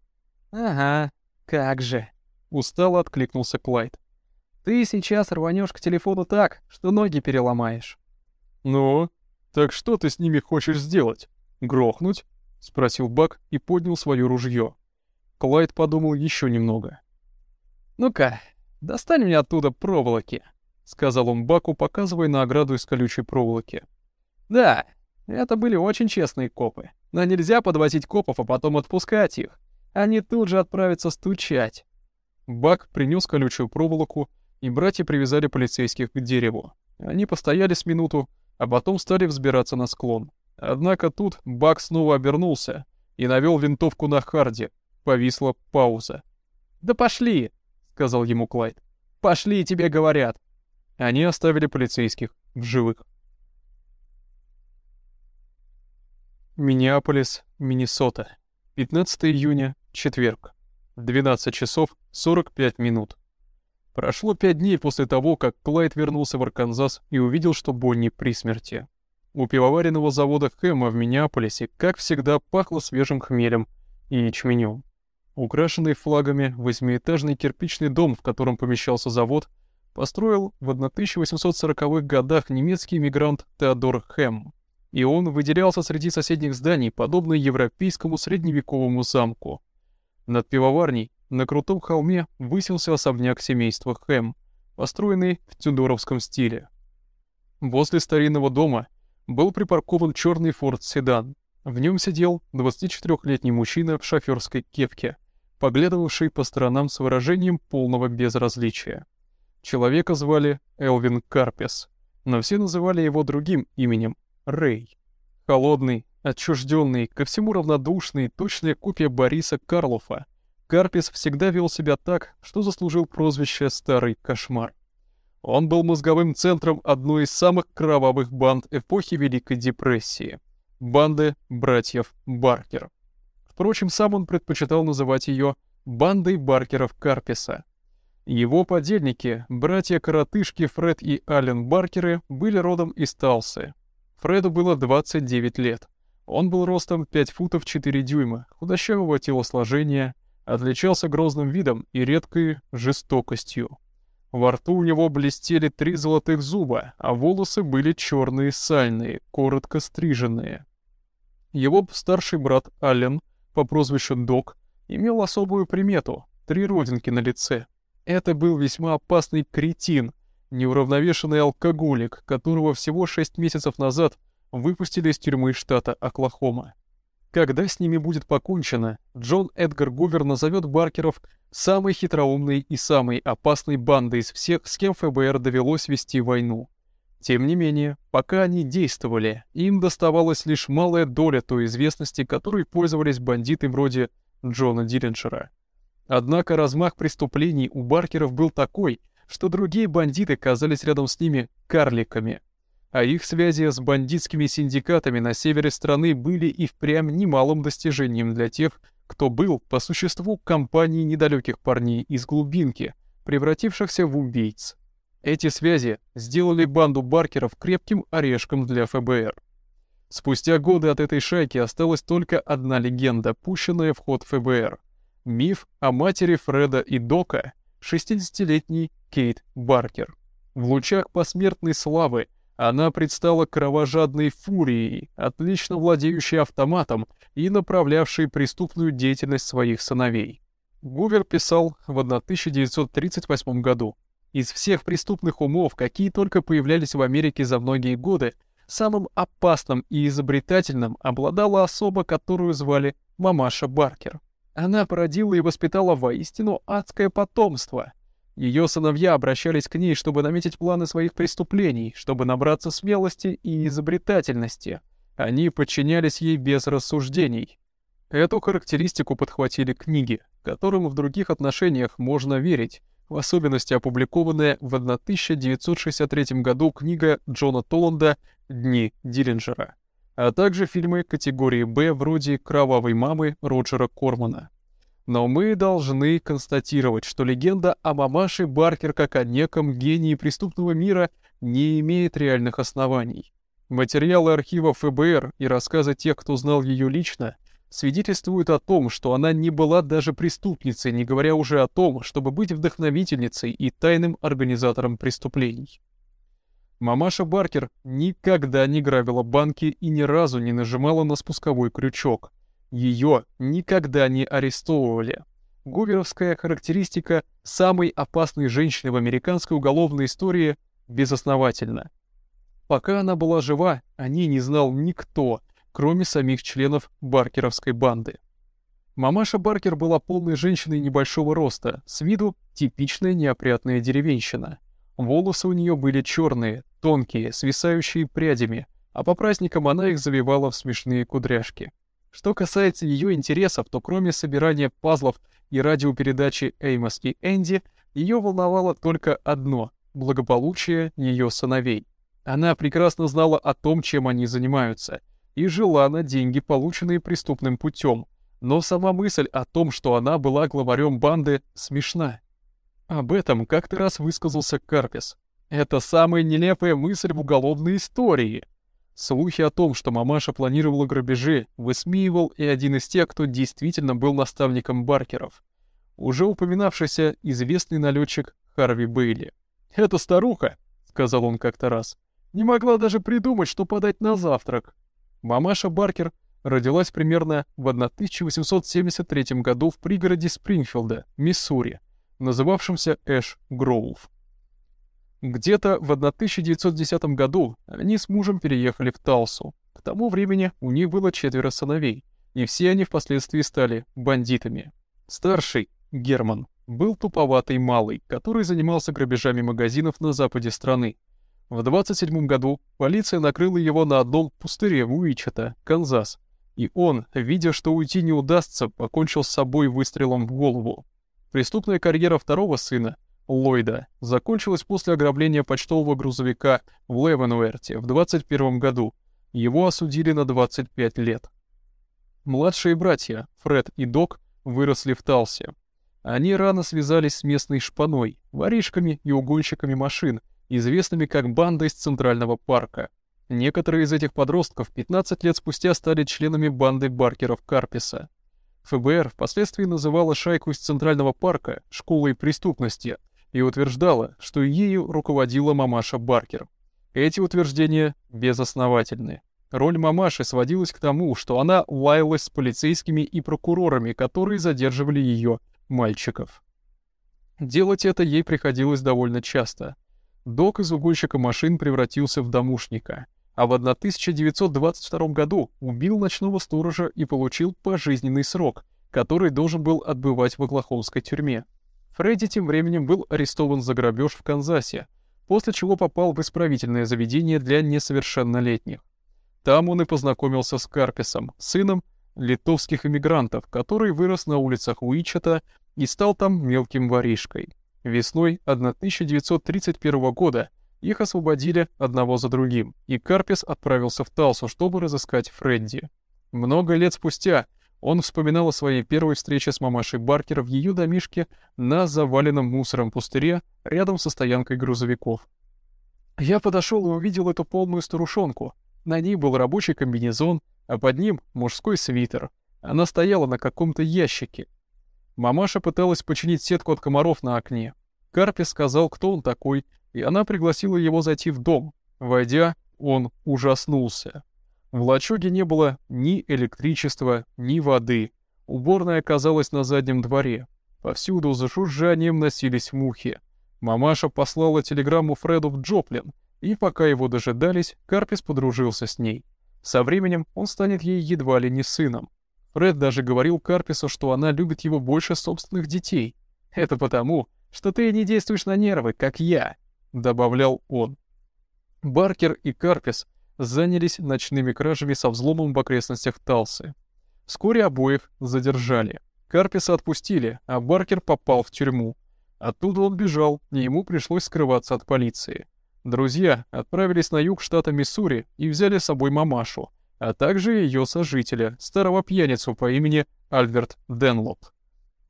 «Ага, как же!» — устало откликнулся Клайд. «Ты сейчас рванешь к телефону так, что ноги переломаешь». «Ну, так что ты с ними хочешь сделать? Грохнуть?» — спросил Бак и поднял свое ружье. Клайд подумал еще немного. «Ну-ка, достань мне оттуда проволоки», — сказал он Баку, показывая на ограду из колючей проволоки. Да, это были очень честные копы. Но нельзя подвозить копов, а потом отпускать их. Они тут же отправятся стучать. Бак принес колючую проволоку, и братья привязали полицейских к дереву. Они постояли с минуту, а потом стали взбираться на склон. Однако тут Бак снова обернулся и навел винтовку на Харди. Повисла пауза. «Да пошли!» — сказал ему Клайд. «Пошли, тебе говорят!» Они оставили полицейских в живых. Миннеаполис, Миннесота. 15 июня, четверг. 12 часов 45 минут. Прошло пять дней после того, как Клайд вернулся в Арканзас и увидел, что Бонни при смерти. У пивоваренного завода Хэма в Миннеаполисе, как всегда, пахло свежим хмелем и ячменем. Украшенный флагами восьмиэтажный кирпичный дом, в котором помещался завод, построил в 1840-х годах немецкий иммигрант Теодор Хэм и он выделялся среди соседних зданий, подобно европейскому средневековому замку. Над пивоварней на крутом холме высился особняк семейства Хэм, построенный в тюдоровском стиле. Возле старинного дома был припаркован черный форд-седан. В нем сидел 24-летний мужчина в шоферской кепке, поглядывавший по сторонам с выражением полного безразличия. Человека звали Элвин Карпес, но все называли его другим именем Рэй. Холодный, отчужденный, ко всему равнодушный, точная копия Бориса Карлофа. Карпис всегда вел себя так, что заслужил прозвище «Старый кошмар». Он был мозговым центром одной из самых кровавых банд эпохи Великой депрессии — банды братьев Баркер. Впрочем, сам он предпочитал называть ее «бандой Баркеров Карписа». Его подельники, братья-коротышки Фред и Аллен Баркеры, были родом из Талсы, Фреду было 29 лет. Он был ростом 5 футов 4 дюйма, худощавого телосложения, отличался грозным видом и редкой жестокостью. Во рту у него блестели три золотых зуба, а волосы были черные сальные, коротко стриженные. Его старший брат Аллен, по прозвищу Док, имел особую примету — три родинки на лице. Это был весьма опасный кретин, неуравновешенный алкоголик, которого всего шесть месяцев назад выпустили из тюрьмы штата Оклахома. Когда с ними будет покончено, Джон Эдгар Гувер назовет Баркеров самой хитроумной и самой опасной бандой из всех, с кем ФБР довелось вести войну. Тем не менее, пока они действовали, им доставалась лишь малая доля той известности, которой пользовались бандиты вроде Джона Диллинджера. Однако размах преступлений у Баркеров был такой, что другие бандиты казались рядом с ними карликами. А их связи с бандитскими синдикатами на севере страны были и впрямь немалым достижением для тех, кто был, по существу, компанией недалеких парней из глубинки, превратившихся в убийц. Эти связи сделали банду Баркеров крепким орешком для ФБР. Спустя годы от этой шайки осталась только одна легенда, пущенная в ход ФБР. Миф о матери Фреда и Дока, 60-летней Кейт Баркер. В лучах посмертной славы Она предстала кровожадной фурией, отлично владеющей автоматом и направлявшей преступную деятельность своих сыновей. Гувер писал в 1938 году. Из всех преступных умов, какие только появлялись в Америке за многие годы, самым опасным и изобретательным обладала особа, которую звали Мамаша Баркер. Она породила и воспитала воистину адское потомство. Ее сыновья обращались к ней, чтобы наметить планы своих преступлений, чтобы набраться смелости и изобретательности. Они подчинялись ей без рассуждений. Эту характеристику подхватили книги, которым в других отношениях можно верить, в особенности опубликованная в 1963 году книга Джона Толланда «Дни Диллинджера», а также фильмы категории «Б» вроде «Кровавой мамы» Роджера Кормана. Но мы должны констатировать, что легенда о мамаше Баркер как о неком гении преступного мира не имеет реальных оснований. Материалы архива ФБР и рассказы тех, кто знал ее лично — свидетельствуют о том, что она не была даже преступницей, не говоря уже о том, чтобы быть вдохновительницей и тайным организатором преступлений. Мамаша Баркер никогда не грабила банки и ни разу не нажимала на спусковой крючок. Ее никогда не арестовывали. Гуверовская характеристика самой опасной женщины в американской уголовной истории безосновательна. Пока она была жива, о ней не знал никто, кроме самих членов баркеровской банды. Мамаша Баркер была полной женщиной небольшого роста, с виду типичная неопрятная деревенщина. Волосы у нее были черные, тонкие, свисающие прядями, а по праздникам она их завивала в смешные кудряшки. Что касается ее интересов, то кроме собирания пазлов и радиопередачи «Эймос и Энди», ее волновало только одно — благополучие ее сыновей. Она прекрасно знала о том, чем они занимаются, и жила на деньги, полученные преступным путем, но сама мысль о том, что она была главарем банды, смешна. Об этом как-то раз высказался Карпес. Это самая нелепая мысль в уголовной истории. Слухи о том, что мамаша планировала грабежи, высмеивал и один из тех, кто действительно был наставником Баркеров. Уже упоминавшийся известный налетчик Харви Бейли. «Эта старуха», — сказал он как-то раз, — «не могла даже придумать, что подать на завтрак. Мамаша Баркер родилась примерно в 1873 году в пригороде Спрингфилда, Миссури, называвшемся Эш Гроув. Где-то в 1910 году они с мужем переехали в Талсу. К тому времени у них было четверо сыновей, и все они впоследствии стали бандитами. Старший, Герман, был туповатый малый, который занимался грабежами магазинов на западе страны, в 27 году полиция накрыла его на одном пустыре в Уичета, Канзас, и он, видя, что уйти не удастся, покончил с собой выстрелом в голову. Преступная карьера второго сына, Ллойда, закончилась после ограбления почтового грузовика в Левенуэрте в 21 году. Его осудили на 25 лет. Младшие братья, Фред и Док, выросли в Талсе. Они рано связались с местной шпаной, воришками и угонщиками машин, известными как банда из Центрального парка. Некоторые из этих подростков 15 лет спустя стали членами банды Баркеров Карписа. ФБР впоследствии называла шайку из Центрального парка «школой преступности» и утверждала, что ею руководила мамаша Баркер. Эти утверждения безосновательны. Роль мамаши сводилась к тому, что она лаялась с полицейскими и прокурорами, которые задерживали ее, мальчиков. Делать это ей приходилось довольно часто — Док из угонщика машин превратился в домушника, а в 1922 году убил ночного сторожа и получил пожизненный срок, который должен был отбывать в Оклахомской тюрьме. Фредди тем временем был арестован за грабеж в Канзасе, после чего попал в исправительное заведение для несовершеннолетних. Там он и познакомился с Карписом, сыном литовских иммигрантов, который вырос на улицах Уичета и стал там мелким воришкой. Весной 1931 года их освободили одного за другим, и Карпис отправился в Талсу, чтобы разыскать Фредди. Много лет спустя он вспоминал о своей первой встрече с мамашей Баркер в ее домишке на заваленном мусором пустыре рядом со стоянкой грузовиков. Я подошел и увидел эту полную старушонку. На ней был рабочий комбинезон, а под ним мужской свитер. Она стояла на каком-то ящике, Мамаша пыталась починить сетку от комаров на окне. Карпи сказал, кто он такой, и она пригласила его зайти в дом. Войдя, он ужаснулся. В лачуге не было ни электричества, ни воды. Уборная оказалась на заднем дворе. Повсюду за жужжанием носились мухи. Мамаша послала телеграмму Фреду в Джоплин, и пока его дожидались, Карпис подружился с ней. Со временем он станет ей едва ли не сыном. Фред даже говорил Карпису, что она любит его больше собственных детей. «Это потому, что ты не действуешь на нервы, как я», — добавлял он. Баркер и Карпис занялись ночными кражами со взломом в окрестностях Талсы. Вскоре обоих задержали. Карписа отпустили, а Баркер попал в тюрьму. Оттуда он бежал, и ему пришлось скрываться от полиции. Друзья отправились на юг штата Миссури и взяли с собой мамашу, а также ее сожителя, старого пьяницу по имени Альберт Денлоп.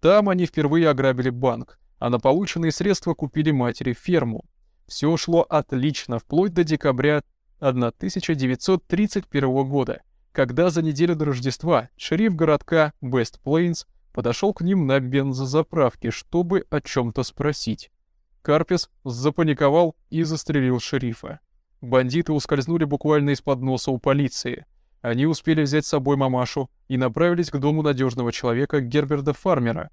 Там они впервые ограбили банк, а на полученные средства купили матери ферму. Все шло отлично, вплоть до декабря 1931 года, когда за неделю до Рождества шериф городка Вест Плейнс подошел к ним на бензозаправке, чтобы о чем-то спросить. Карпис запаниковал и застрелил шерифа. Бандиты ускользнули буквально из-под носа у полиции. Они успели взять с собой мамашу и направились к дому надежного человека Герберда Фармера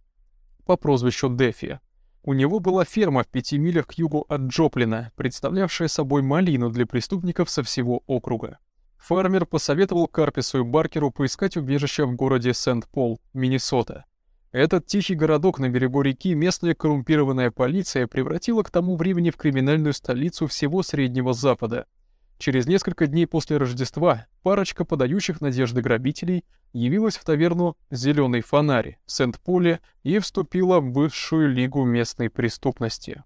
по прозвищу Дефи. У него была ферма в пяти милях к югу от Джоплина, представлявшая собой малину для преступников со всего округа. Фармер посоветовал Карпису и Баркеру поискать убежище в городе Сент-Пол, Миннесота. Этот тихий городок на берегу реки местная коррумпированная полиция превратила к тому времени в криминальную столицу всего Среднего Запада — Через несколько дней после Рождества парочка подающих надежды грабителей явилась в таверну «Зеленый фонарь» в Сент-Поле и вступила в высшую лигу местной преступности.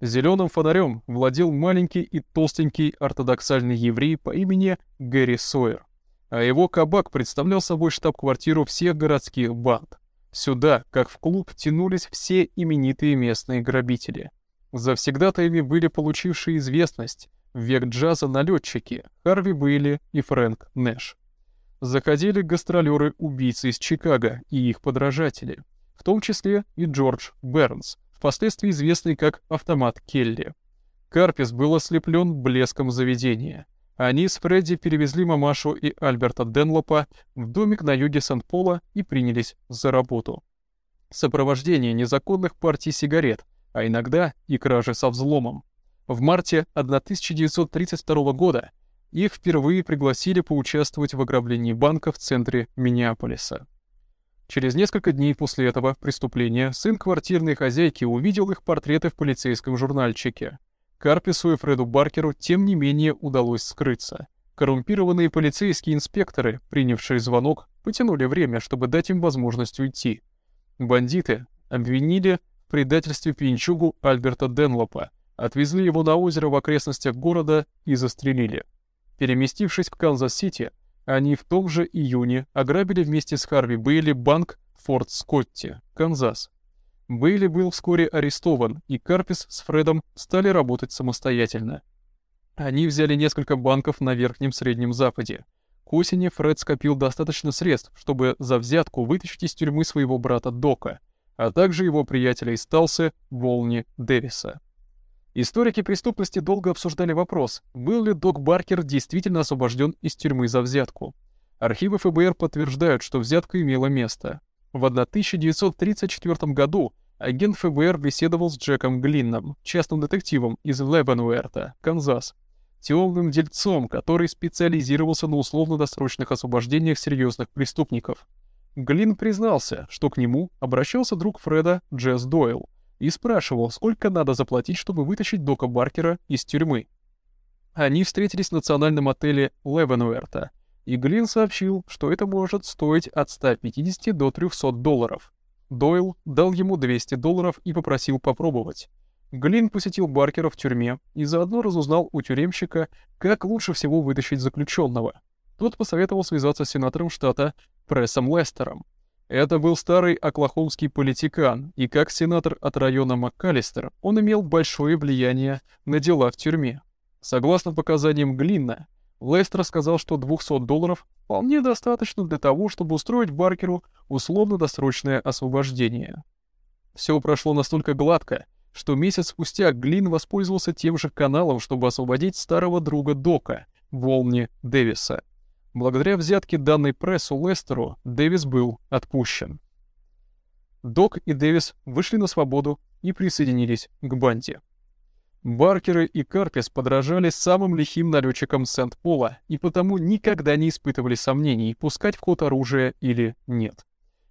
Зеленым фонарем владел маленький и толстенький ортодоксальный еврей по имени Гэри Сойер, а его кабак представлял собой штаб-квартиру всех городских банд. Сюда, как в клуб, тянулись все именитые местные грабители. Завсегдатаями были получившие известность век джаза налетчики Харви Бейли и Фрэнк Нэш. Заходили гастролеры-убийцы из Чикаго и их подражатели, в том числе и Джордж Бернс, впоследствии известный как «Автомат Келли». Карпис был ослеплен блеском заведения. Они с Фредди перевезли мамашу и Альберта Денлопа в домик на юге Сан-Пола и принялись за работу. Сопровождение незаконных партий сигарет, а иногда и кражи со взломом. В марте 1932 года их впервые пригласили поучаствовать в ограблении банка в центре Миннеаполиса. Через несколько дней после этого преступления сын квартирной хозяйки увидел их портреты в полицейском журнальчике. Карпису и Фреду Баркеру тем не менее удалось скрыться. Коррумпированные полицейские инспекторы, принявшие звонок, потянули время, чтобы дать им возможность уйти. Бандиты обвинили в предательстве пьянчугу Альберта Денлопа, отвезли его на озеро в окрестностях города и застрелили. Переместившись в Канзас-Сити, они в том же июне ограбили вместе с Харви Бейли банк Форт Скотти, Канзас. Бейли был вскоре арестован, и Карпис с Фредом стали работать самостоятельно. Они взяли несколько банков на Верхнем Среднем Западе. К осени Фред скопил достаточно средств, чтобы за взятку вытащить из тюрьмы своего брата Дока, а также его приятеля из Талсы Волни Дэвиса. Историки преступности долго обсуждали вопрос, был ли Док Баркер действительно освобожден из тюрьмы за взятку. Архивы ФБР подтверждают, что взятка имела место. В 1934 году агент ФБР беседовал с Джеком Глинном, частным детективом из Лебенуэрта, Канзас, темным дельцом, который специализировался на условно-досрочных освобождениях серьезных преступников. Глин признался, что к нему обращался друг Фреда Джесс Дойл, и спрашивал, сколько надо заплатить, чтобы вытащить Дока Баркера из тюрьмы. Они встретились в национальном отеле Левенуэрта, и Глин сообщил, что это может стоить от 150 до 300 долларов. Дойл дал ему 200 долларов и попросил попробовать. Глин посетил Баркера в тюрьме и заодно разузнал у тюремщика, как лучше всего вытащить заключенного. Тот посоветовал связаться с сенатором штата Прессом Лестером. Это был старый оклахомский политикан, и как сенатор от района МакКаллистер он имел большое влияние на дела в тюрьме. Согласно показаниям Глинна, Лестер сказал, что 200 долларов вполне достаточно для того, чтобы устроить Баркеру условно-досрочное освобождение. Все прошло настолько гладко, что месяц спустя Глин воспользовался тем же каналом, чтобы освободить старого друга Дока, Волни Дэвиса. Благодаря взятке данной прессу Лестеру, Дэвис был отпущен. Док и Дэвис вышли на свободу и присоединились к банде. Баркеры и Карпис подражали самым лихим налетчикам Сент-Пола и потому никогда не испытывали сомнений, пускать в ход оружие или нет.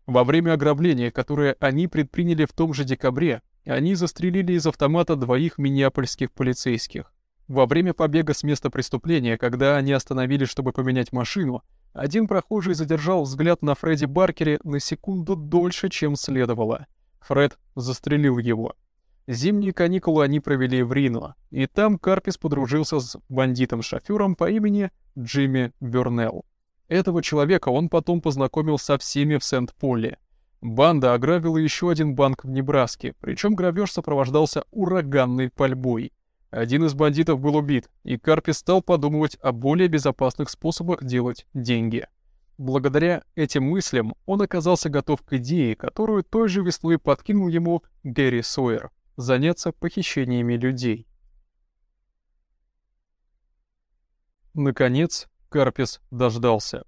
Во время ограбления, которое они предприняли в том же декабре, они застрелили из автомата двоих миннеапольских полицейских. Во время побега с места преступления, когда они остановились, чтобы поменять машину, один прохожий задержал взгляд на Фредди Баркере на секунду дольше, чем следовало. Фред застрелил его. Зимние каникулы они провели в Рино, и там Карпис подружился с бандитом-шофёром по имени Джимми Бёрнелл. Этого человека он потом познакомил со всеми в Сент-Поле. Банда ограбила еще один банк в Небраске, причем грабеж сопровождался ураганной пальбой. Один из бандитов был убит, и Карпис стал подумывать о более безопасных способах делать деньги. Благодаря этим мыслям он оказался готов к идее, которую той же весной подкинул ему Гэри Сойер — заняться похищениями людей. Наконец, Карпис дождался.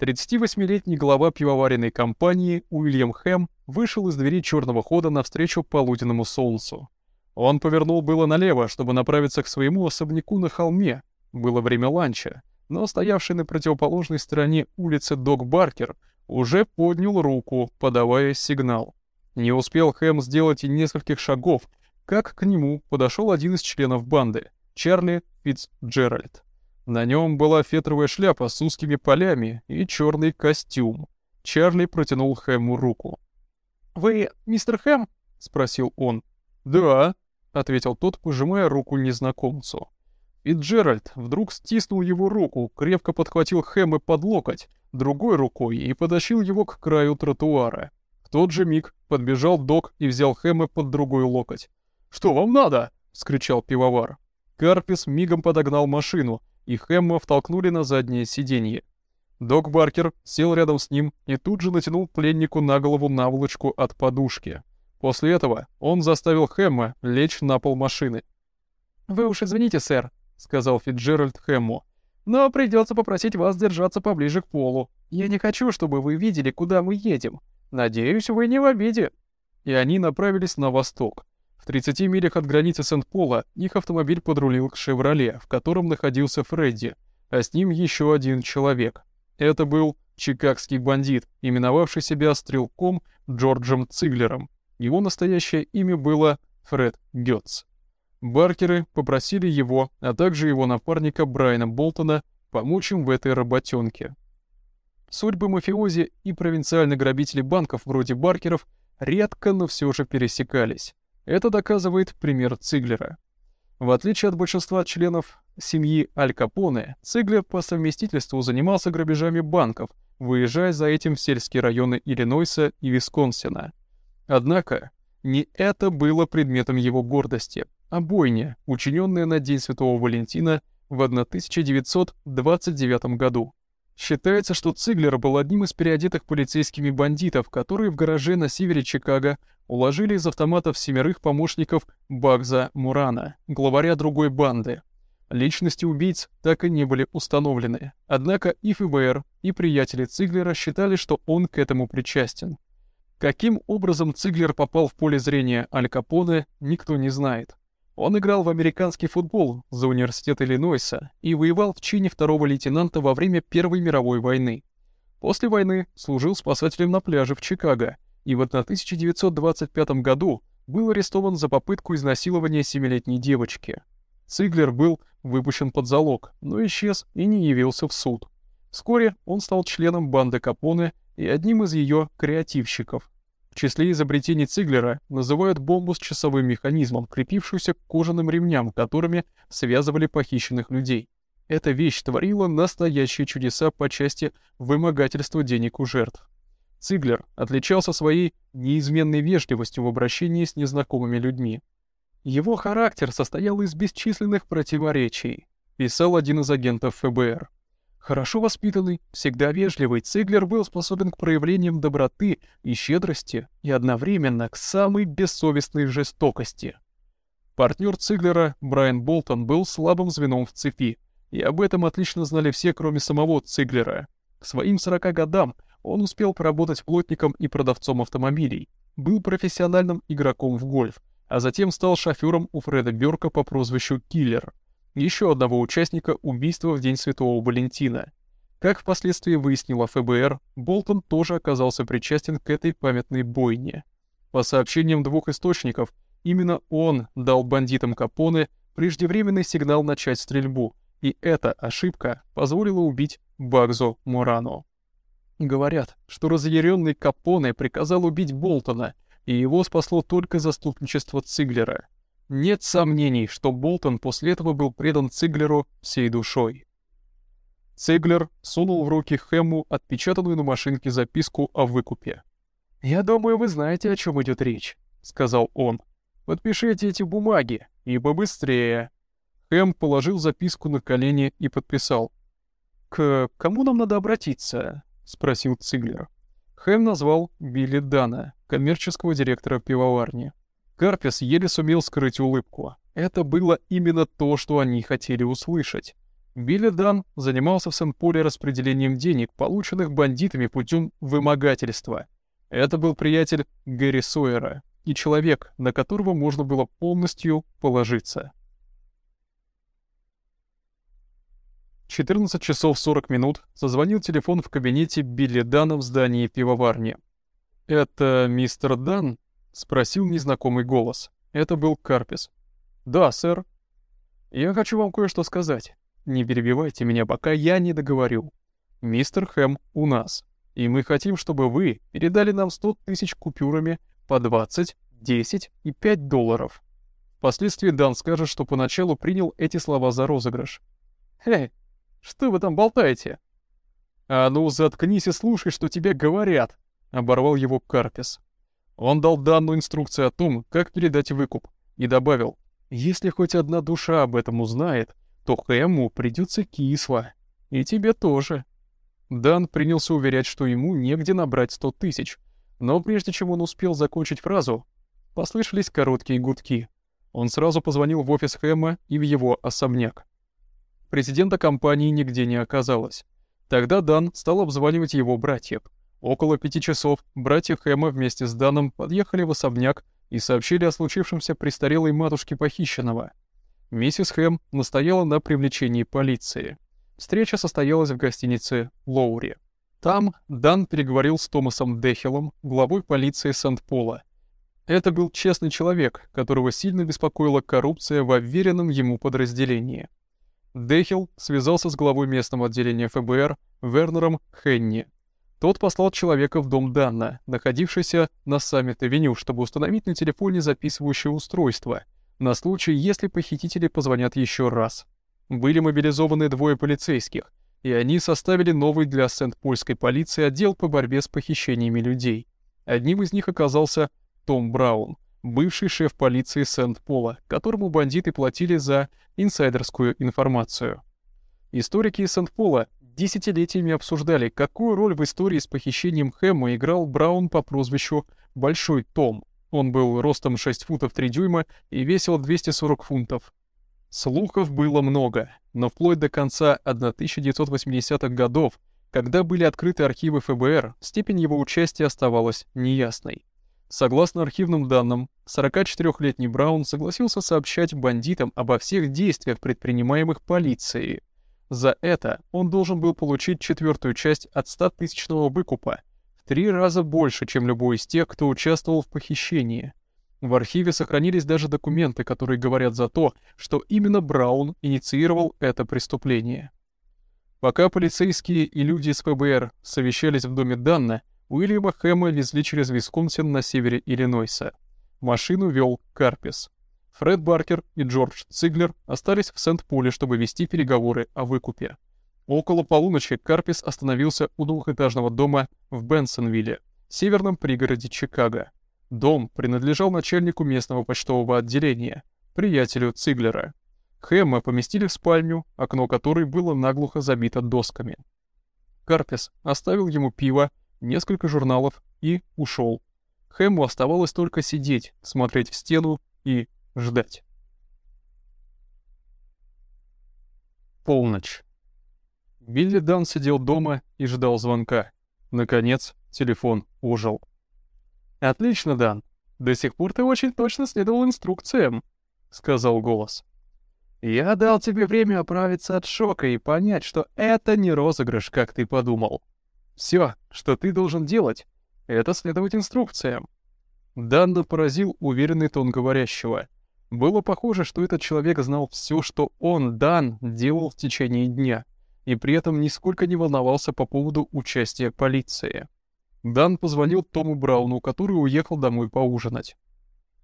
38-летний глава пивоваренной компании Уильям Хэм вышел из двери черного хода навстречу полуденному солнцу. Он повернул было налево, чтобы направиться к своему особняку на холме. Было время ланча, но стоявший на противоположной стороне улицы Док Баркер уже поднял руку, подавая сигнал. Не успел Хэм сделать и нескольких шагов, как к нему подошел один из членов банды, Чарли Фитцджеральд. На нем была фетровая шляпа с узкими полями и черный костюм. Чарли протянул Хэму руку. «Вы мистер Хэм?» — спросил он. «Да», — ответил тот, пожимая руку незнакомцу. И Джеральд вдруг стиснул его руку, крепко подхватил Хэма под локоть, другой рукой и потащил его к краю тротуара. В тот же миг подбежал док и взял Хэма под другой локоть. «Что вам надо?» — скричал пивовар. Карпис мигом подогнал машину, и Хэмма втолкнули на заднее сиденье. Док Баркер сел рядом с ним и тут же натянул пленнику на голову наволочку от подушки. После этого он заставил Хэмма лечь на пол машины. «Вы уж извините, сэр», — сказал Фитджеральд Хэмму, «но придется попросить вас держаться поближе к полу. Я не хочу, чтобы вы видели, куда мы едем. Надеюсь, вы не в обиде». И они направились на восток. В 30 милях от границы Сент-Пола их автомобиль подрулил к «Шевроле», в котором находился Фредди, а с ним еще один человек. Это был чикагский бандит, именовавший себя стрелком Джорджем Циглером. Его настоящее имя было Фред Гетц. Баркеры попросили его, а также его напарника Брайана Болтона, помочь им в этой работенке. Судьбы мафиози и провинциальных грабителей банков вроде Баркеров редко, но все же пересекались. Это доказывает пример Циглера. В отличие от большинства членов семьи Аль Капоне, Циглер по совместительству занимался грабежами банков, выезжая за этим в сельские районы Иллинойса и Висконсина. Однако, не это было предметом его гордости, а бойня, учиненная на День Святого Валентина в 1929 году. Считается, что Циглер был одним из переодетых полицейскими бандитов, которые в гараже на севере Чикаго уложили из автоматов семерых помощников Багза Мурана, главаря другой банды. Личности убийц так и не были установлены, однако и ФБР, и приятели Циглера считали, что он к этому причастен. Каким образом Циглер попал в поле зрения Аль Капоне, никто не знает. Он играл в американский футбол за университет Иллинойса и воевал в чине второго лейтенанта во время Первой мировой войны. После войны служил спасателем на пляже в Чикаго и в 1925 году был арестован за попытку изнасилования семилетней девочки. Циглер был выпущен под залог, но исчез и не явился в суд. Вскоре он стал членом банды Капоне и одним из ее креативщиков. В числе изобретений Циглера называют бомбу с часовым механизмом, крепившуюся к кожаным ремням, которыми связывали похищенных людей. Эта вещь творила настоящие чудеса по части вымогательства денег у жертв. Циглер отличался своей неизменной вежливостью в обращении с незнакомыми людьми. Его характер состоял из бесчисленных противоречий, писал один из агентов ФБР. Хорошо воспитанный, всегда вежливый, Циглер был способен к проявлениям доброты и щедрости и одновременно к самой бессовестной жестокости. Партнер Циглера, Брайан Болтон, был слабым звеном в цепи, и об этом отлично знали все, кроме самого Циглера. К своим 40 годам он успел поработать плотником и продавцом автомобилей, был профессиональным игроком в гольф, а затем стал шофером у Фреда Бёрка по прозвищу Киллер, еще одного участника убийства в День Святого Валентина. Как впоследствии выяснила ФБР, Болтон тоже оказался причастен к этой памятной бойне. По сообщениям двух источников, Именно он дал бандитам Капоне преждевременный сигнал начать стрельбу, и эта ошибка позволила убить Багзо Мурано. Говорят, что разъяренный Капоне приказал убить Болтона, и его спасло только заступничество Циглера. Нет сомнений, что Болтон после этого был предан Циглеру всей душой. Циглер сунул в руки Хэмму отпечатанную на машинке записку о выкупе. «Я думаю, вы знаете, о чем идет речь», — сказал он. Подпишите эти бумаги, и побыстрее». Хэм положил записку на колени и подписал. «К кому нам надо обратиться?» — спросил Циглер. Хэм назвал Билли Дана, коммерческого директора пивоварни. Карпес еле сумел скрыть улыбку. Это было именно то, что они хотели услышать. Билли Дан занимался в Сен-Поле распределением денег, полученных бандитами путем вымогательства. Это был приятель Гэри Сойера, и человек, на которого можно было полностью положиться. 14 часов 40 минут зазвонил телефон в кабинете Билли Дана в здании пивоварни. «Это мистер Дан?» — спросил незнакомый голос. Это был Карпис. «Да, сэр». «Я хочу вам кое-что сказать. Не перебивайте меня, пока я не договорю. Мистер Хэм у нас, и мы хотим, чтобы вы передали нам 100 тысяч купюрами по 20, 10 и 5 долларов. Впоследствии Дан скажет, что поначалу принял эти слова за розыгрыш. «Эй, что вы там болтаете?» «А ну, заткнись и слушай, что тебе говорят», — оборвал его Карпис. Он дал данную инструкцию о том, как передать выкуп, и добавил, «Если хоть одна душа об этом узнает, то Хэму придется кисло. И тебе тоже». Дан принялся уверять, что ему негде набрать сто тысяч, но прежде чем он успел закончить фразу, послышались короткие гудки. Он сразу позвонил в офис Хэма и в его особняк. Президента компании нигде не оказалось. Тогда Дан стал обзванивать его братьев. Около пяти часов братья Хэма вместе с Даном подъехали в особняк и сообщили о случившемся престарелой матушке похищенного. Миссис Хэм настояла на привлечении полиции. Встреча состоялась в гостинице «Лоури». Там Дан переговорил с Томасом Дехелом, главой полиции Сент-Пола. Это был честный человек, которого сильно беспокоила коррупция в уверенном ему подразделении. Дехел связался с главой местного отделения ФБР Вернером Хенни. Тот послал человека в дом Данна, находившийся на Саммит-авеню, чтобы установить на телефоне записывающее устройство, на случай, если похитители позвонят еще раз. Были мобилизованы двое полицейских, и они составили новый для Сент-Польской полиции отдел по борьбе с похищениями людей. Одним из них оказался Том Браун, бывший шеф полиции Сент-Пола, которому бандиты платили за инсайдерскую информацию. Историки из Сент-Пола десятилетиями обсуждали, какую роль в истории с похищением Хэмма играл Браун по прозвищу «Большой Том». Он был ростом 6 футов 3 дюйма и весил 240 фунтов. Слухов было много, но вплоть до конца 1980-х годов, когда были открыты архивы ФБР, степень его участия оставалась неясной. Согласно архивным данным, 44-летний Браун согласился сообщать бандитам обо всех действиях, предпринимаемых полицией. За это он должен был получить четвертую часть от 100-тысячного выкупа, в три раза больше, чем любой из тех, кто участвовал в похищении — в архиве сохранились даже документы, которые говорят за то, что именно Браун инициировал это преступление. Пока полицейские и люди из ФБР совещались в доме Данна, Уильяма Хэма везли через Висконсин на севере Иллинойса. Машину вел Карпис. Фред Баркер и Джордж Циглер остались в Сент-Поле, чтобы вести переговоры о выкупе. Около полуночи Карпис остановился у двухэтажного дома в Бенсонвилле, северном пригороде Чикаго. Дом принадлежал начальнику местного почтового отделения, приятелю Циглера. Хэмма поместили в спальню, окно которой было наглухо забито досками. Карпес оставил ему пиво, несколько журналов и ушел. Хэму оставалось только сидеть, смотреть в стену и ждать. Полночь. Билли Дан сидел дома и ждал звонка. Наконец, телефон ожил. «Отлично, Дан. До сих пор ты очень точно следовал инструкциям», — сказал голос. «Я дал тебе время оправиться от шока и понять, что это не розыгрыш, как ты подумал. Все, что ты должен делать, это следовать инструкциям». Данда поразил уверенный тон говорящего. Было похоже, что этот человек знал все, что он, Дан, делал в течение дня, и при этом нисколько не волновался по поводу участия полиции. Дан позвонил Тому Брауну, который уехал домой поужинать.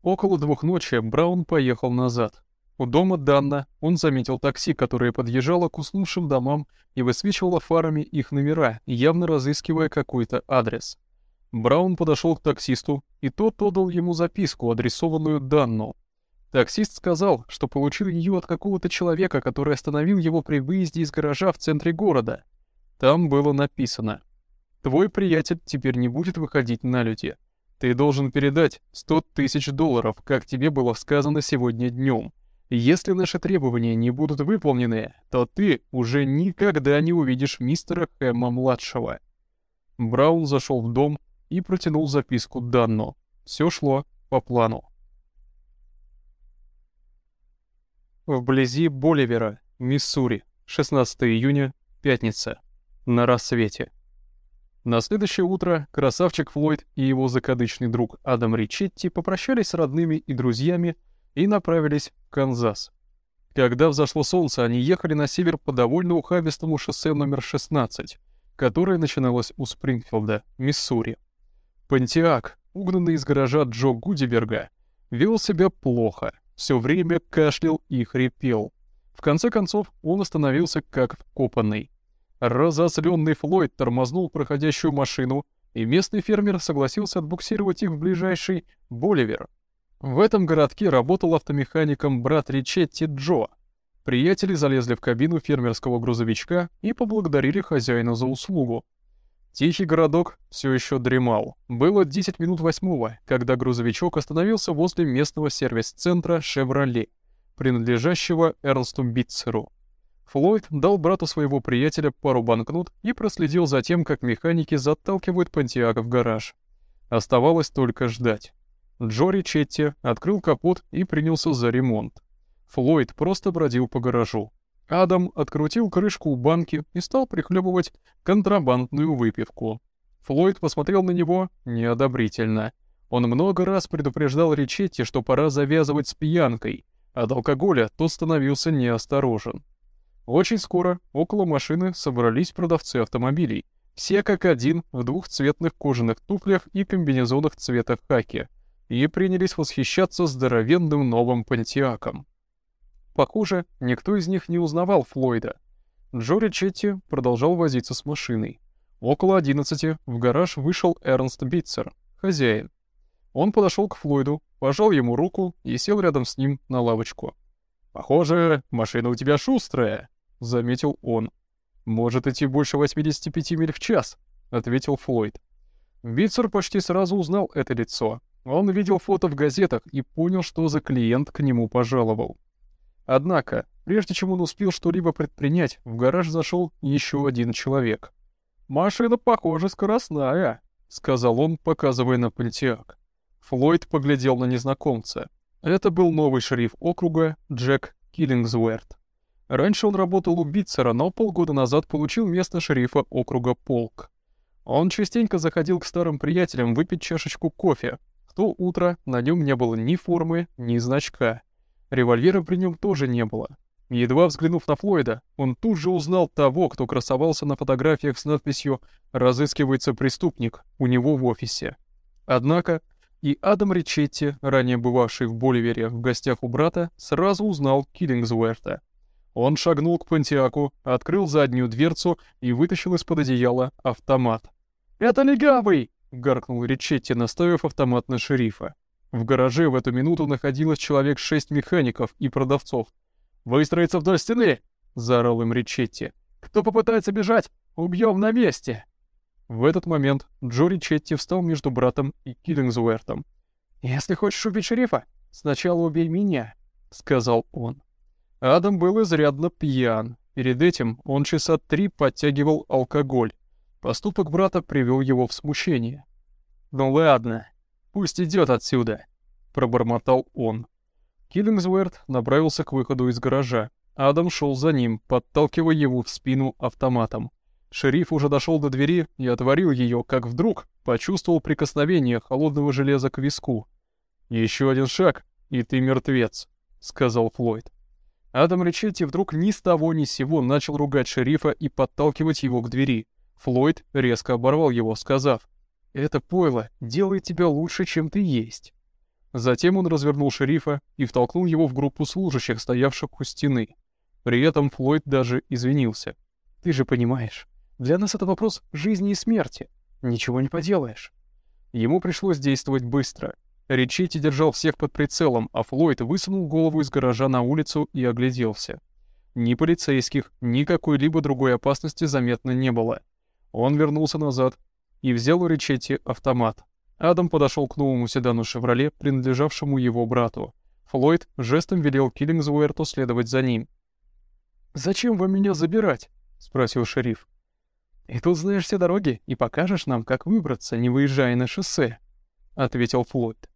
Около двух ночи Браун поехал назад. У дома Данна он заметил такси, которое подъезжало к уснувшим домам и высвечивало фарами их номера, явно разыскивая какой-то адрес. Браун подошел к таксисту, и тот отдал ему записку, адресованную Данну. Таксист сказал, что получил ее от какого-то человека, который остановил его при выезде из гаража в центре города. Там было написано «Твой приятель теперь не будет выходить на люди. Ты должен передать 100 тысяч долларов, как тебе было сказано сегодня днем. Если наши требования не будут выполнены, то ты уже никогда не увидишь мистера Хэма-младшего». Браун зашел в дом и протянул записку Данну. Все шло по плану. Вблизи Боливера, Миссури, 16 июня, пятница. На рассвете. На следующее утро красавчик Флойд и его закадычный друг Адам Ричетти попрощались с родными и друзьями и направились в Канзас. Когда взошло солнце, они ехали на север по довольно ухабистому шоссе номер 16, которое начиналось у Спрингфилда, Миссури. Пантиак, угнанный из гаража Джо Гудиберга, вел себя плохо — все время кашлял и хрипел. В конце концов, он остановился как вкопанный. Разозленный Флойд тормознул проходящую машину, и местный фермер согласился отбуксировать их в ближайший Боливер. В этом городке работал автомехаником брат Ричетти Джо. Приятели залезли в кабину фермерского грузовичка и поблагодарили хозяина за услугу. Тихий городок все еще дремал. Было 10 минут восьмого, когда грузовичок остановился возле местного сервис-центра «Шевроле», принадлежащего Эрнсту Битцеру. Флойд дал брату своего приятеля пару банкнот и проследил за тем, как механики заталкивают Пантиака в гараж. Оставалось только ждать. Джори Четти открыл капот и принялся за ремонт. Флойд просто бродил по гаражу. Адам открутил крышку банки и стал прихлебывать контрабандную выпивку. Флойд посмотрел на него неодобрительно. Он много раз предупреждал Ричетти, что пора завязывать с пьянкой. От алкоголя тот становился неосторожен. Очень скоро около машины собрались продавцы автомобилей. Все как один в двухцветных кожаных туфлях и комбинезонах цвета хаки. И принялись восхищаться здоровенным новым пантиаком. Похоже, никто из них не узнавал Флойда. Джори Четти продолжал возиться с машиной. Около одиннадцати в гараж вышел Эрнст Битцер, хозяин. Он подошел к Флойду, пожал ему руку и сел рядом с ним на лавочку. «Похоже, машина у тебя шустрая», — заметил он. «Может идти больше 85 миль в час», — ответил Флойд. Битцер почти сразу узнал это лицо. Он видел фото в газетах и понял, что за клиент к нему пожаловал. Однако, прежде чем он успел что-либо предпринять, в гараж зашел еще один человек. «Машина, похоже, скоростная», — сказал он, показывая на Понтиак. Флойд поглядел на незнакомца. Это был новый шериф округа Джек Киллингсуэрт. Раньше он работал у Битцера, но полгода назад получил место шерифа округа Полк. Он частенько заходил к старым приятелям выпить чашечку кофе. В то утро на нем не было ни формы, ни значка. Револьвера при нем тоже не было. Едва взглянув на Флойда, он тут же узнал того, кто красовался на фотографиях с надписью «Разыскивается преступник» у него в офисе. Однако и Адам Ричетти, ранее бывавший в Боливере в гостях у брата, сразу узнал Киллингсуэрта. Он шагнул к Пантиаку, открыл заднюю дверцу и вытащил из-под одеяла автомат. «Это легавый!» — гаркнул Ричетти, наставив автомат на шерифа. В гараже в эту минуту находилось человек шесть механиков и продавцов. «Выстроиться вдоль стены!» — заорал им Ричетти. «Кто попытается бежать, убьем на месте!» В этот момент Джо Ричетти встал между братом и Киллингзуэртом. «Если хочешь убить шерифа, сначала убей меня», — сказал он. Адам был изрядно пьян, Перед этим он часа три подтягивал алкоголь. Поступок брата привел его в смущение. «Ну ладно, пусть идет отсюда», — пробормотал он. Киллингсуэрт направился к выходу из гаража. Адам шел за ним, подталкивая его в спину автоматом. Шериф уже дошел до двери и отворил ее, как вдруг почувствовал прикосновение холодного железа к виску. «Еще один шаг, и ты мертвец», — сказал Флойд. Адам Ричетти вдруг ни с того ни с сего начал ругать шерифа и подталкивать его к двери. Флойд резко оборвал его, сказав, «Это пойло делает тебя лучше, чем ты есть». Затем он развернул шерифа и втолкнул его в группу служащих, стоявших у стены. При этом Флойд даже извинился. «Ты же понимаешь, для нас это вопрос жизни и смерти. Ничего не поделаешь». Ему пришлось действовать быстро. Ричетти держал всех под прицелом, а Флойд высунул голову из гаража на улицу и огляделся. Ни полицейских, ни какой-либо другой опасности заметно не было. Он вернулся назад и взял у Ричетти автомат. Адам подошел к новому седану «Шевроле», принадлежавшему его брату. Флойд жестом велел Киллингзуэрту следовать за ним. «Зачем вам меня забирать?» — спросил шериф. «И тут знаешь все дороги и покажешь нам, как выбраться, не выезжая на шоссе», — ответил Флойд.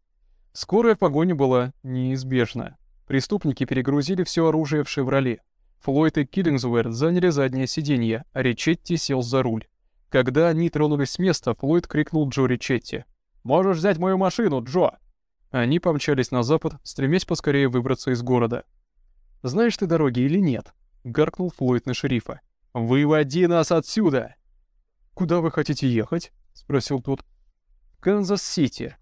Скорая погоня была неизбежна. Преступники перегрузили все оружие в «Шевроле». Флойд и Киллингсуэрт заняли заднее сиденье, а Ричетти сел за руль. Когда они тронулись с места, Флойд крикнул Джо Ричетти. «Можешь взять мою машину, Джо!» Они помчались на запад, стремясь поскорее выбраться из города. «Знаешь ты дороги или нет?» — гаркнул Флойд на шерифа. «Выводи нас отсюда!» «Куда вы хотите ехать?» — спросил тот. «Канзас-Сити»,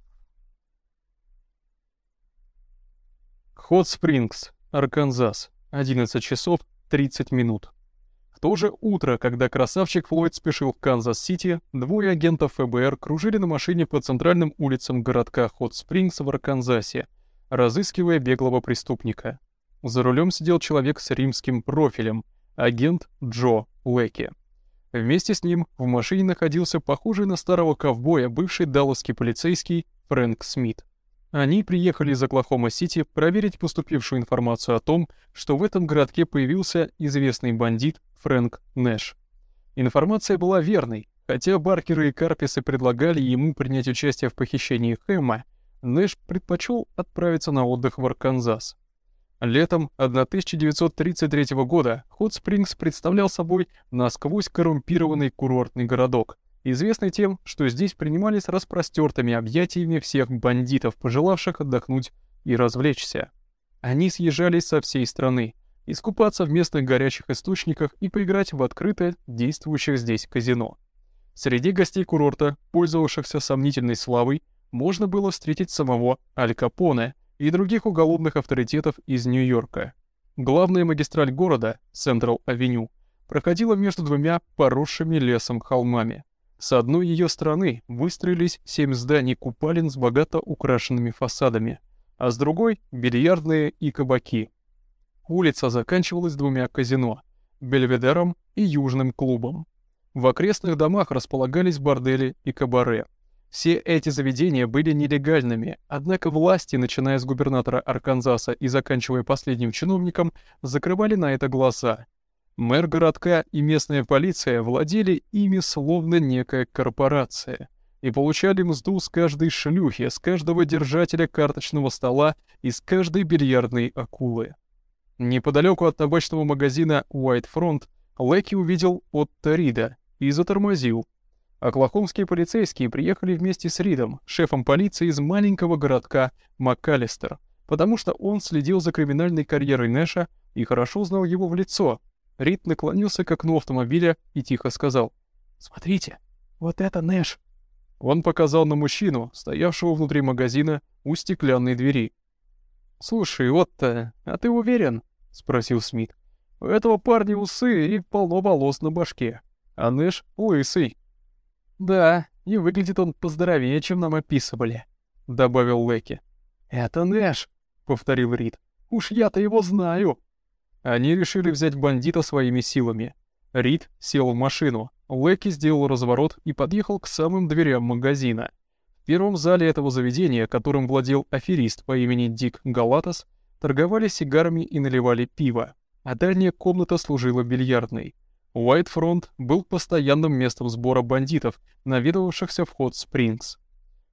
Хот Спрингс, Арканзас, 11 часов 30 минут. То же утро, когда красавчик Флойд спешил в Канзас-Сити, двое агентов ФБР кружили на машине по центральным улицам городка Хот Спрингс в Арканзасе, разыскивая беглого преступника. За рулем сидел человек с римским профилем, агент Джо Уэки. Вместе с ним в машине находился похожий на старого ковбоя бывший далласский полицейский Фрэнк Смит. Они приехали из Оклахома-Сити проверить поступившую информацию о том, что в этом городке появился известный бандит Фрэнк Нэш. Информация была верной, хотя Баркеры и Карписы предлагали ему принять участие в похищении Хэма, Нэш предпочел отправиться на отдых в Арканзас. Летом 1933 года Хот-Спрингс представлял собой насквозь коррумпированный курортный городок, известный тем, что здесь принимались распростертыми объятиями всех бандитов, пожелавших отдохнуть и развлечься. Они съезжались со всей страны, искупаться в местных горячих источниках и поиграть в открытое, действующих здесь казино. Среди гостей курорта, пользовавшихся сомнительной славой, можно было встретить самого Аль Капоне и других уголовных авторитетов из Нью-Йорка. Главная магистраль города, Централ-авеню, проходила между двумя поросшими лесом холмами. С одной ее стороны выстроились семь зданий купалин с богато украшенными фасадами, а с другой — бильярдные и кабаки. Улица заканчивалась двумя казино — Бельведером и Южным клубом. В окрестных домах располагались бордели и кабаре. Все эти заведения были нелегальными, однако власти, начиная с губернатора Арканзаса и заканчивая последним чиновником, закрывали на это глаза Мэр городка и местная полиция владели ими словно некая корпорация и получали мзду с каждой шлюхи, с каждого держателя карточного стола и с каждой бильярдной акулы. Неподалеку от табачного магазина White Front Лэки увидел Отто Рида и затормозил. Оклахомские полицейские приехали вместе с Ридом, шефом полиции из маленького городка МакКаллистер, потому что он следил за криминальной карьерой Нэша и хорошо знал его в лицо, Рид наклонился к окну автомобиля и тихо сказал. «Смотрите, вот это Нэш!» Он показал на мужчину, стоявшего внутри магазина у стеклянной двери. «Слушай, Отто, а ты уверен?» — спросил Смит. «У этого парня усы и полно волос на башке, а Нэш лысый». «Да, и выглядит он поздоровее, чем нам описывали», — добавил Лэки. «Это Нэш», — повторил Рид. «Уж я-то его знаю». Они решили взять бандита своими силами. Рид сел в машину, Лэки сделал разворот и подъехал к самым дверям магазина. В первом зале этого заведения, которым владел аферист по имени Дик Галатас, торговали сигарами и наливали пиво. а дальняя комната служила бильярдной. Уайт-фронт был постоянным местом сбора бандитов, наведывавшихся в ход Спрингс.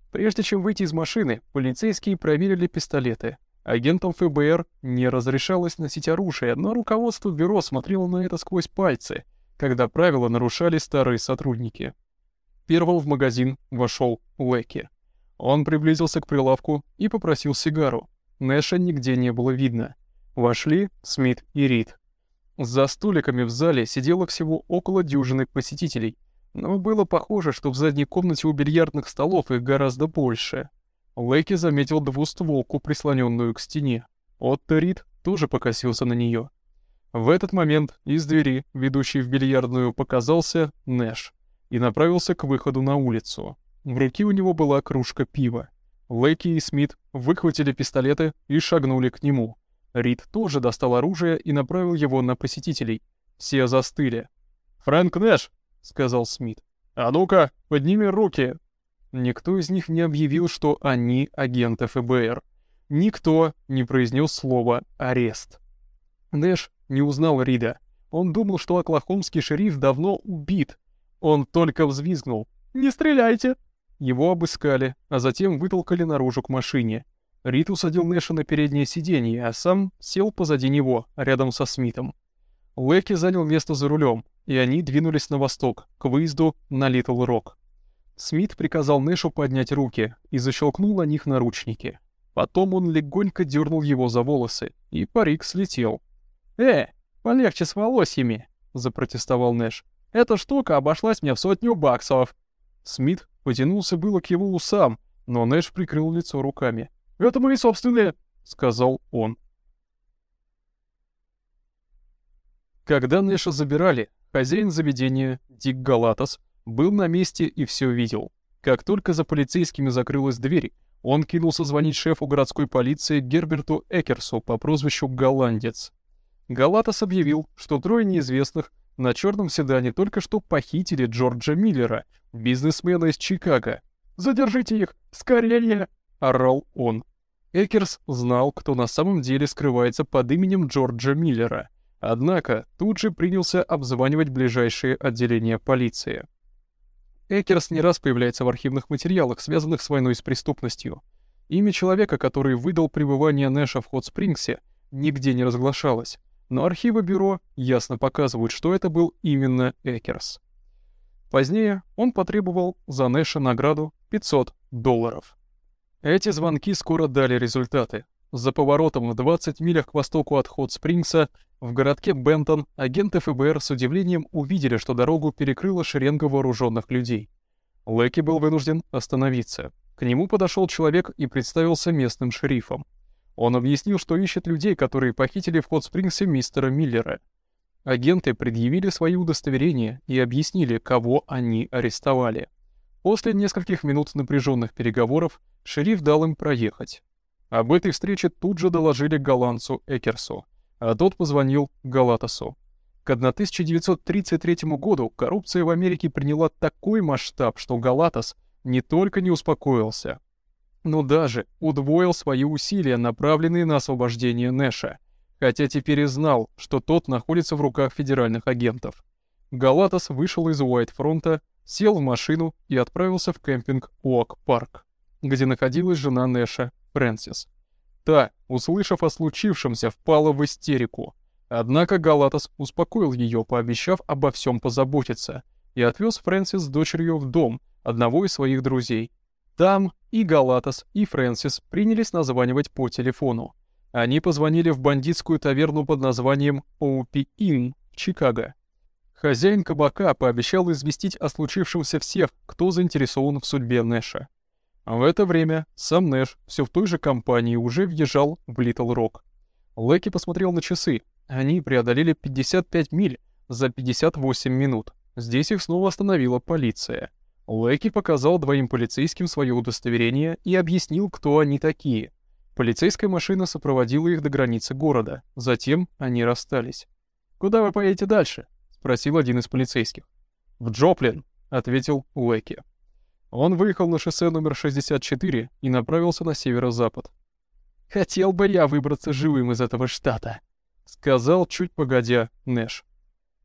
Прежде чем выйти из машины, полицейские проверили пистолеты. Агентам ФБР не разрешалось носить оружие, но руководство бюро смотрело на это сквозь пальцы, когда правила нарушали старые сотрудники. Первым в магазин вошел Уэки. Он приблизился к прилавку и попросил сигару. Нэша нигде не было видно. Вошли Смит и Рид. За столиками в зале сидело всего около дюжины посетителей, но было похоже, что в задней комнате у бильярдных столов их гораздо больше. Лейки заметил двустволку, прислоненную к стене. Отто Рид тоже покосился на нее. В этот момент из двери, ведущей в бильярдную, показался Нэш и направился к выходу на улицу. В руке у него была кружка пива. Лейки и Смит выхватили пистолеты и шагнули к нему. Рид тоже достал оружие и направил его на посетителей. Все застыли. «Фрэнк Нэш!» — сказал Смит. «А ну-ка, подними руки!» Никто из них не объявил, что они агенты ФБР. Никто не произнес слово «арест». Нэш не узнал Рида. Он думал, что оклахомский шериф давно убит. Он только взвизгнул. «Не стреляйте!» Его обыскали, а затем вытолкали наружу к машине. Рид усадил Нэша на переднее сиденье, а сам сел позади него, рядом со Смитом. Лэки занял место за рулем, и они двинулись на восток, к выезду на Литл Рок. Смит приказал Нэшу поднять руки и защелкнул на них наручники. Потом он легонько дернул его за волосы, и парик слетел. «Э, полегче с волосьями!» — запротестовал Нэш. «Эта штука обошлась мне в сотню баксов!» Смит потянулся было к его усам, но Нэш прикрыл лицо руками. «Это мои собственные!» — сказал он. Когда Нэша забирали, хозяин заведения, Дик Галатас, был на месте и все видел. Как только за полицейскими закрылась дверь, он кинулся звонить шефу городской полиции Герберту Экерсу по прозвищу «Голландец». Галатас объявил, что трое неизвестных на черном седане только что похитили Джорджа Миллера, бизнесмена из Чикаго. «Задержите их! Скорее!» — орал он. Экерс знал, кто на самом деле скрывается под именем Джорджа Миллера, однако тут же принялся обзванивать ближайшие отделения полиции. Экерс не раз появляется в архивных материалах, связанных с войной с преступностью. Имя человека, который выдал пребывание Нэша в Хот-Спрингсе, нигде не разглашалось, но архивы бюро ясно показывают, что это был именно Экерс. Позднее он потребовал за Нэша награду 500 долларов. Эти звонки скоро дали результаты. За поворотом в 20 милях к востоку от Хот-Спрингса в городке Бентон агенты ФБР с удивлением увидели, что дорогу перекрыла шеренга вооруженных людей. Лэки был вынужден остановиться. К нему подошел человек и представился местным шерифом. Он объяснил, что ищет людей, которые похитили в Хот-Спрингсе мистера Миллера. Агенты предъявили свои удостоверения и объяснили, кого они арестовали. После нескольких минут напряженных переговоров шериф дал им проехать. Об этой встрече тут же доложили голландцу Экерсу, а тот позвонил Галатасу. К 1933 году коррупция в Америке приняла такой масштаб, что Галатас не только не успокоился, но даже удвоил свои усилия, направленные на освобождение Нэша, хотя теперь и знал, что тот находится в руках федеральных агентов. Галатас вышел из Уайт-фронта сел в машину и отправился в кемпинг Уок-парк, где находилась жена Нэша, Фрэнсис. Та, услышав о случившемся, впала в истерику. Однако Галатас успокоил ее, пообещав обо всем позаботиться, и отвез Фрэнсис с дочерью в дом одного из своих друзей. Там и Галатас, и Фрэнсис принялись названивать по телефону. Они позвонили в бандитскую таверну под названием Оупи Inn в Чикаго. Хозяин кабака пообещал известить о случившемся всех, кто заинтересован в судьбе Нэша. А в это время сам Нэш все в той же компании уже въезжал в Литл Рок. Лэки посмотрел на часы. Они преодолели 55 миль за 58 минут. Здесь их снова остановила полиция. Лэки показал двоим полицейским свое удостоверение и объяснил, кто они такие. Полицейская машина сопроводила их до границы города. Затем они расстались. «Куда вы поедете дальше?» спросил один из полицейских. «В Джоплин», — ответил Уэки. Он выехал на шоссе номер 64 и направился на северо-запад. «Хотел бы я выбраться живым из этого штата», —— сказал чуть погодя Нэш.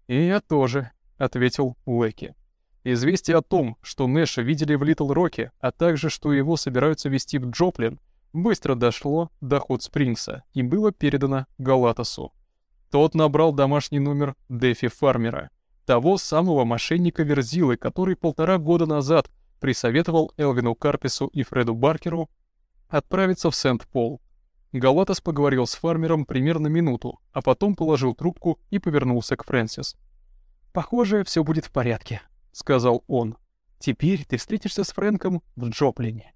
«И я тоже», — ответил Уэки. Известие о том, что Нэша видели в Литл Роке, а также, что его собираются вести в Джоплин, быстро дошло до Ход Спрингса и было передано Галатасу. Тот набрал домашний номер Дефи Фармера, того самого мошенника Верзилы, который полтора года назад присоветовал Элвину Карпису и Фреду Баркеру отправиться в Сент-Пол. Галатас поговорил с фармером примерно минуту, а потом положил трубку и повернулся к Фрэнсис. «Похоже, все будет в порядке», — сказал он. «Теперь ты встретишься с Фрэнком в Джоплине».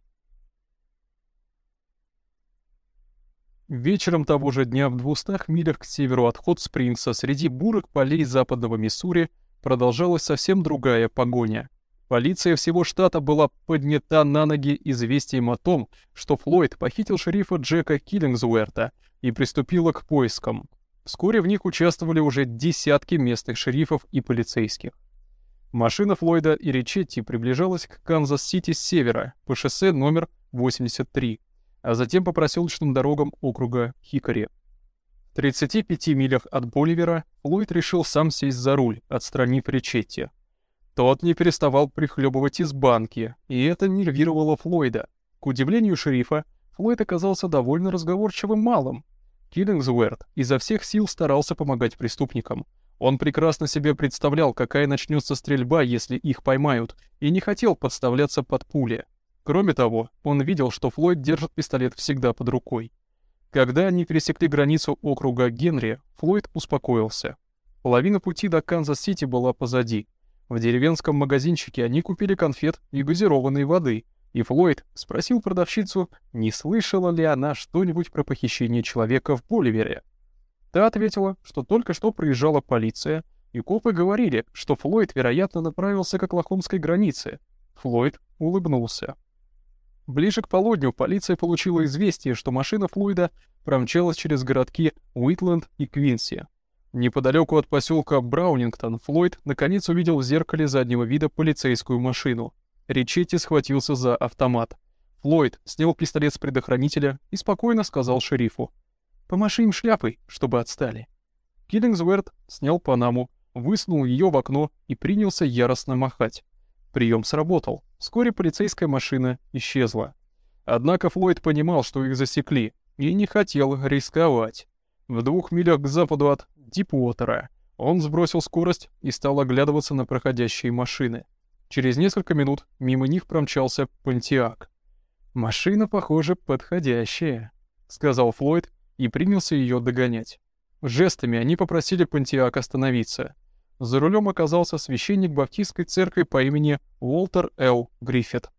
Вечером того же дня в двухстах милях к северу от Хот-Спрингса среди бурок полей западного Миссури продолжалась совсем другая погоня. Полиция всего штата была поднята на ноги известием о том, что Флойд похитил шерифа Джека Киллингзуэрта и приступила к поискам. Вскоре в них участвовали уже десятки местных шерифов и полицейских. Машина Флойда и Ричетти приближалась к Канзас-Сити с севера по шоссе номер 83 а затем по проселочным дорогам округа Хикори. В 35 милях от Боливера Флойд решил сам сесть за руль, отстранив Ричетти. Тот не переставал прихлебывать из банки, и это нервировало Флойда. К удивлению шерифа, Флойд оказался довольно разговорчивым малым. Киллингсуэрт изо всех сил старался помогать преступникам. Он прекрасно себе представлял, какая начнется стрельба, если их поймают, и не хотел подставляться под пули. Кроме того, он видел, что Флойд держит пистолет всегда под рукой. Когда они пересекли границу округа Генри, Флойд успокоился. Половина пути до Канзас-Сити была позади. В деревенском магазинчике они купили конфет и газированной воды, и Флойд спросил продавщицу, не слышала ли она что-нибудь про похищение человека в Боливере. Та ответила, что только что проезжала полиция, и копы говорили, что Флойд, вероятно, направился к Оклахомской границе. Флойд улыбнулся. Ближе к полудню полиция получила известие, что машина Флойда промчалась через городки Уитленд и Квинси. Неподалеку от поселка Браунингтон Флойд наконец увидел в зеркале заднего вида полицейскую машину. Ричетти схватился за автомат. Флойд снял пистолет с предохранителя и спокойно сказал шерифу. «Помаши им шляпой, чтобы отстали». Киллингсверт снял Панаму, высунул ее в окно и принялся яростно махать. Прием сработал. Вскоре полицейская машина исчезла. Однако Флойд понимал, что их засекли, и не хотел рисковать. В двух милях к западу от Дипуотера он сбросил скорость и стал оглядываться на проходящие машины. Через несколько минут мимо них промчался Пантиак. «Машина, похоже, подходящая», — сказал Флойд и принялся ее догонять. Жестами они попросили Пантиак остановиться. За рулем оказался священник баптистской церкви по имени Уолтер Л. Гриффит.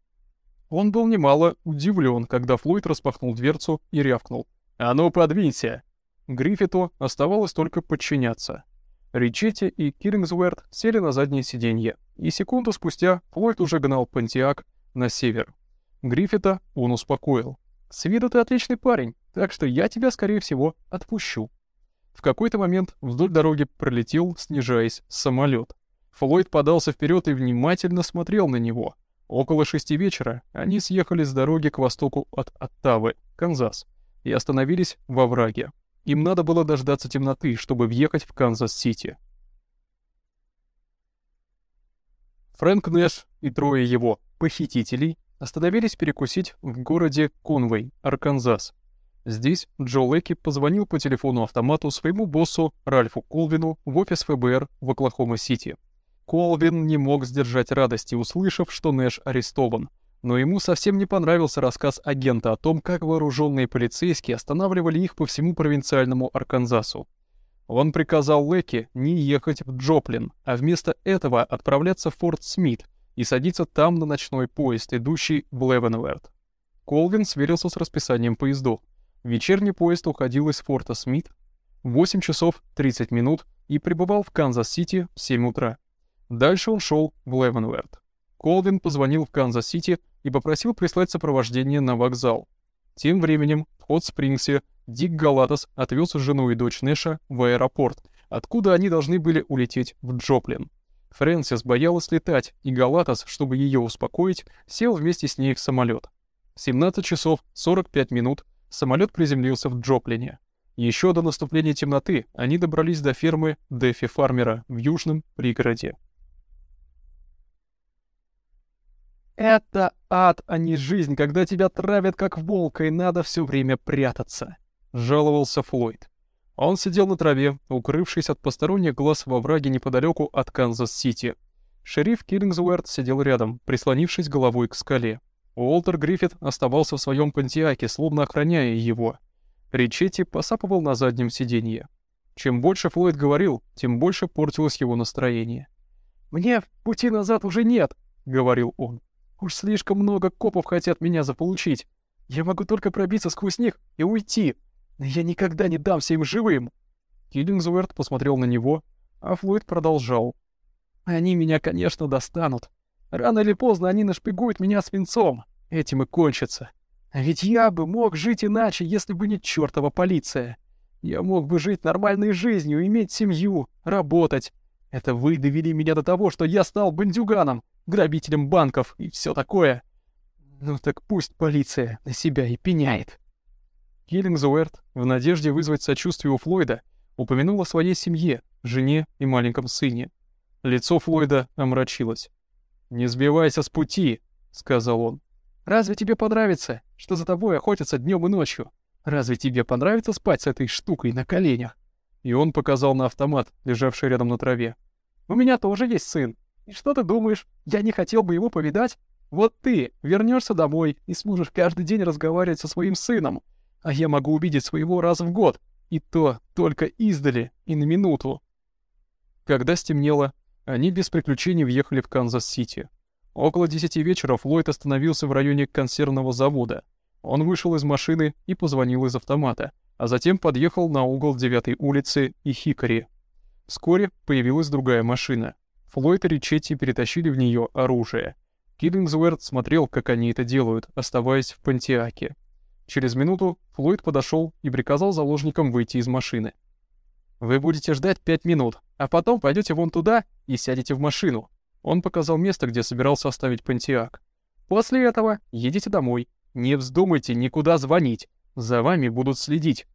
Он был немало удивлен, когда Флойд распахнул дверцу и рявкнул. «А ну, подвинься!» Гриффиту оставалось только подчиняться. Ричетти и Киллингсуэрт сели на заднее сиденье, и секунду спустя Флойд уже гнал Пантиак на север. Гриффита он успокоил. «С виду ты отличный парень, так что я тебя, скорее всего, отпущу». В какой-то момент вдоль дороги пролетел, снижаясь, самолет. Флойд подался вперед и внимательно смотрел на него. Около шести вечера они съехали с дороги к востоку от Оттавы, Канзас, и остановились в овраге. Им надо было дождаться темноты, чтобы въехать в Канзас-Сити. Фрэнк Нэш и трое его похитителей остановились перекусить в городе Конвей, Арканзас, Здесь Джо Лекки позвонил по телефону-автомату своему боссу Ральфу Колвину в офис ФБР в Оклахома-Сити. Колвин не мог сдержать радости, услышав, что Нэш арестован. Но ему совсем не понравился рассказ агента о том, как вооруженные полицейские останавливали их по всему провинциальному Арканзасу. Он приказал Лекки не ехать в Джоплин, а вместо этого отправляться в Форт Смит и садиться там на ночной поезд, идущий в Левенверт. Колвин сверился с расписанием поездов. Вечерний поезд уходил из форта Смит в 8 часов 30 минут и прибывал в Канзас-Сити в 7 утра. Дальше он шел в Левенворт. Колвин позвонил в Канзас-Сити и попросил прислать сопровождение на вокзал. Тем временем в Хот-Спрингсе Дик Галатас отвез жену и дочь Нэша в аэропорт, откуда они должны были улететь в Джоплин. Фрэнсис боялась летать, и Галатас, чтобы ее успокоить, сел вместе с ней в самолет. 17 часов 45 минут Самолет приземлился в Джоплине. Еще до наступления темноты они добрались до фермы Дефи Фармера в южном пригороде. «Это ад, а не жизнь, когда тебя травят как волка, и надо все время прятаться», — жаловался Флойд. Он сидел на траве, укрывшись от посторонних глаз в овраге неподалеку от Канзас-Сити. Шериф Киллингсуэрт сидел рядом, прислонившись головой к скале. Уолтер Гриффит оставался в своем пантиаке, словно охраняя его. Ричетти посапывал на заднем сиденье. Чем больше Флойд говорил, тем больше портилось его настроение. «Мне пути назад уже нет», — говорил он. «Уж слишком много копов хотят меня заполучить. Я могу только пробиться сквозь них и уйти. Но я никогда не дамся им живым». Киллингсуэрт посмотрел на него, а Флойд продолжал. «Они меня, конечно, достанут. Рано или поздно они нашпигуют меня свинцом. Этим и кончится. А ведь я бы мог жить иначе, если бы не чёртова полиция. Я мог бы жить нормальной жизнью, иметь семью, работать. Это вы довели меня до того, что я стал бандюганом, грабителем банков и всё такое. Ну так пусть полиция на себя и пеняет. Киллингзуэрт, в надежде вызвать сочувствие у Флойда, упомянул о своей семье, жене и маленьком сыне. Лицо Флойда омрачилось. «Не сбивайся с пути», — сказал он. «Разве тебе понравится, что за тобой охотятся днем и ночью? Разве тебе понравится спать с этой штукой на коленях?» И он показал на автомат, лежавший рядом на траве. «У меня тоже есть сын. И что ты думаешь, я не хотел бы его повидать? Вот ты вернешься домой и сможешь каждый день разговаривать со своим сыном, а я могу увидеть своего раз в год, и то только издали и на минуту». Когда стемнело, они без приключений въехали в Канзас-Сити. Около десяти вечера Флойд остановился в районе консервного завода. Он вышел из машины и позвонил из автомата, а затем подъехал на угол 9 улицы и Хикори. Вскоре появилась другая машина. Флойд и Ричетти перетащили в нее оружие. Киллингсуэрт смотрел, как они это делают, оставаясь в Пантиаке. Через минуту Флойд подошел и приказал заложникам выйти из машины. «Вы будете ждать пять минут, а потом пойдете вон туда и сядете в машину». Он показал место, где собирался оставить Пантиак. «После этого едете домой. Не вздумайте никуда звонить. За вами будут следить».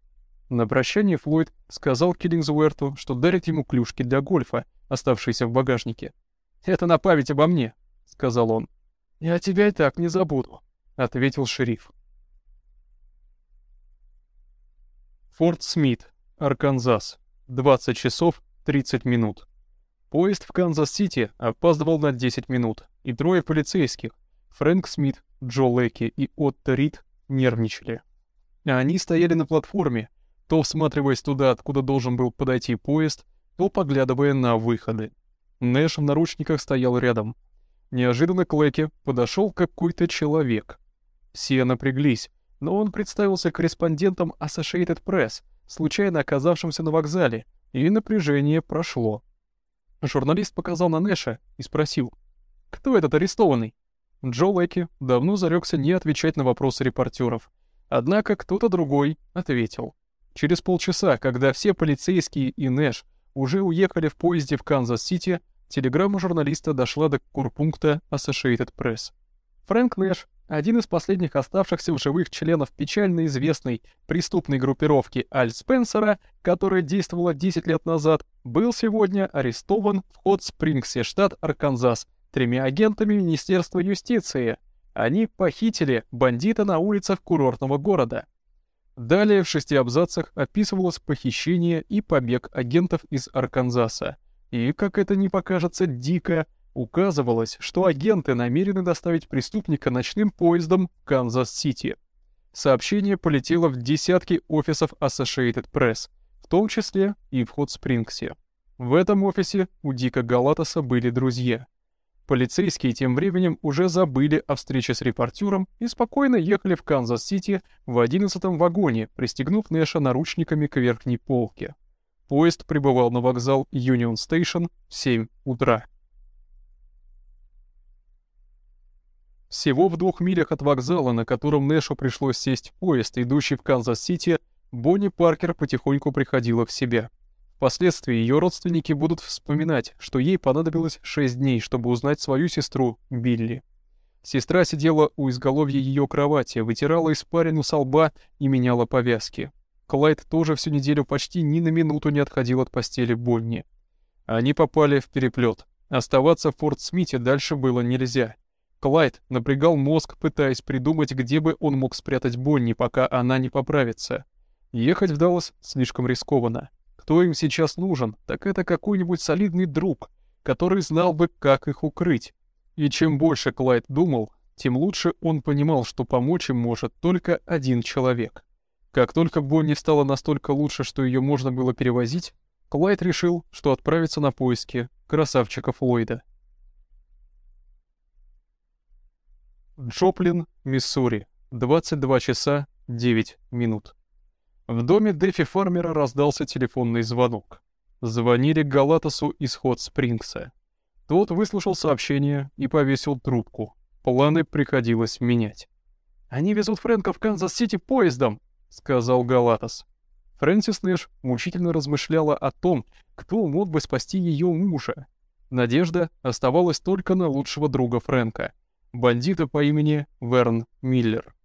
На прощание Флойд сказал Киллингзуэрту, что дарит ему клюшки для гольфа, оставшиеся в багажнике. «Это на память обо мне», — сказал он. «Я тебя и так не забуду», — ответил шериф. Форт Смит, Арканзас. 20 часов 30 минут. Поезд в Канзас-Сити опаздывал на 10 минут, и трое полицейских, Фрэнк Смит, Джо Лэки и Отто Рид, нервничали. Они стояли на платформе, то всматриваясь туда, откуда должен был подойти поезд, то поглядывая на выходы. Нэш в наручниках стоял рядом. Неожиданно к Лекке подошел какой-то человек. Все напряглись, но он представился корреспондентом Associated Press — случайно оказавшимся на вокзале, и напряжение прошло. Журналист показал на Нэша и спросил, «Кто этот арестованный?» Джо Лэки давно зарекся не отвечать на вопросы репортеров. Однако кто-то другой ответил. Через полчаса, когда все полицейские и Нэш уже уехали в поезде в Канзас-Сити, телеграмма журналиста дошла до корпункта Associated Press. Фрэнк Нэш один из последних оставшихся в живых членов печально известной преступной группировки Аль Спенсера, которая действовала 10 лет назад, был сегодня арестован в Хот-Спрингсе, штат Арканзас, тремя агентами Министерства юстиции. Они похитили бандита на улицах курортного города. Далее в шести абзацах описывалось похищение и побег агентов из Арканзаса. И, как это ни покажется дико, Указывалось, что агенты намерены доставить преступника ночным поездом в Канзас-Сити. Сообщение полетело в десятки офисов Associated Press, в том числе и в Хот-Спрингсе. В этом офисе у Дика Галатаса были друзья. Полицейские тем временем уже забыли о встрече с репортером и спокойно ехали в Канзас-Сити в одиннадцатом вагоне, пристегнув Нэша наручниками к верхней полке. Поезд прибывал на вокзал Юнион Стейшн в 7 утра. Всего в двух милях от вокзала, на котором Нэшу пришлось сесть в поезд, идущий в Канзас-Сити, Бонни Паркер потихоньку приходила в себя. Впоследствии ее родственники будут вспоминать, что ей понадобилось шесть дней, чтобы узнать свою сестру Билли. Сестра сидела у изголовья ее кровати, вытирала испарину со лба и меняла повязки. Клайд тоже всю неделю почти ни на минуту не отходил от постели Бонни. Они попали в переплет. Оставаться в Форт Смите дальше было нельзя. Клайд напрягал мозг, пытаясь придумать, где бы он мог спрятать Бонни, пока она не поправится. Ехать в Даллас слишком рискованно. Кто им сейчас нужен, так это какой-нибудь солидный друг, который знал бы, как их укрыть. И чем больше Клайд думал, тем лучше он понимал, что помочь им может только один человек. Как только Бонни стало настолько лучше, что ее можно было перевозить, Клайд решил, что отправится на поиски красавчика Флойда. Джоплин, Миссури, 22 часа 9 минут. В доме Дефи Фармера раздался телефонный звонок. Звонили Галатасу из Хот Спрингса. Тот выслушал сообщение и повесил трубку. Планы приходилось менять. «Они везут Фрэнка в Канзас-Сити поездом», — сказал Галатас. Фрэнсис Нэш мучительно размышляла о том, кто мог бы спасти ее мужа. Надежда оставалась только на лучшего друга Фрэнка — бандита по имени Верн Миллер.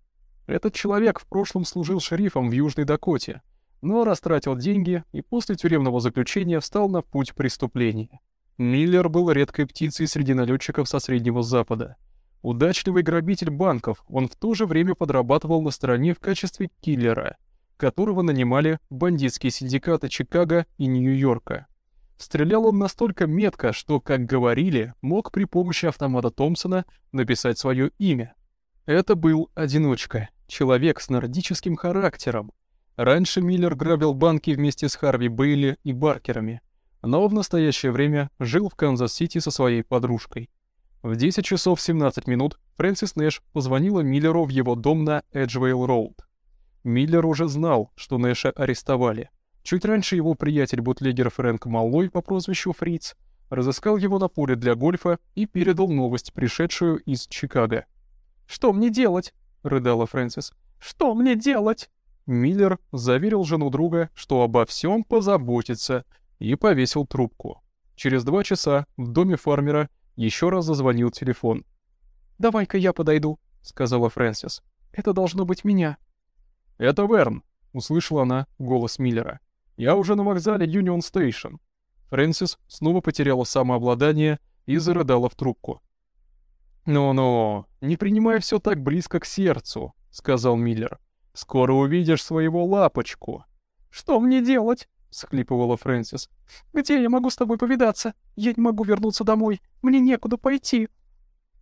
Этот человек в прошлом служил шерифом в Южной Дакоте, но растратил деньги и после тюремного заключения встал на путь преступления. Миллер был редкой птицей среди налетчиков со Среднего Запада. Удачливый грабитель банков, он в то же время подрабатывал на стороне в качестве киллера, которого нанимали бандитские синдикаты Чикаго и Нью-Йорка. Стрелял он настолько метко, что, как говорили, мог при помощи автомата Томпсона написать свое имя. Это был одиночка, человек с нордическим характером. Раньше Миллер грабил банки вместе с Харви Бейли и Баркерами, но в настоящее время жил в Канзас-Сити со своей подружкой. В 10 часов 17 минут Фрэнсис Нэш позвонила Миллеру в его дом на Эджвейл-Роуд. Миллер уже знал, что Нэша арестовали — Чуть раньше его приятель-бутлегер Фрэнк Маллой по прозвищу Фриц разыскал его на поле для гольфа и передал новость, пришедшую из Чикаго. «Что мне делать?» — рыдала Фрэнсис. «Что мне делать?» Миллер заверил жену друга, что обо всем позаботится, и повесил трубку. Через два часа в доме фармера еще раз зазвонил телефон. «Давай-ка я подойду», — сказала Фрэнсис. «Это должно быть меня». «Это Верн», — услышала она голос Миллера. Я уже на вокзале Юнион Стейшн». Фрэнсис снова потеряла самообладание и зарыдала в трубку. «Ну-ну, не принимай все так близко к сердцу», — сказал Миллер. «Скоро увидишь своего лапочку». «Что мне делать?» — схлипывала Фрэнсис. «Где я могу с тобой повидаться? Я не могу вернуться домой. Мне некуда пойти».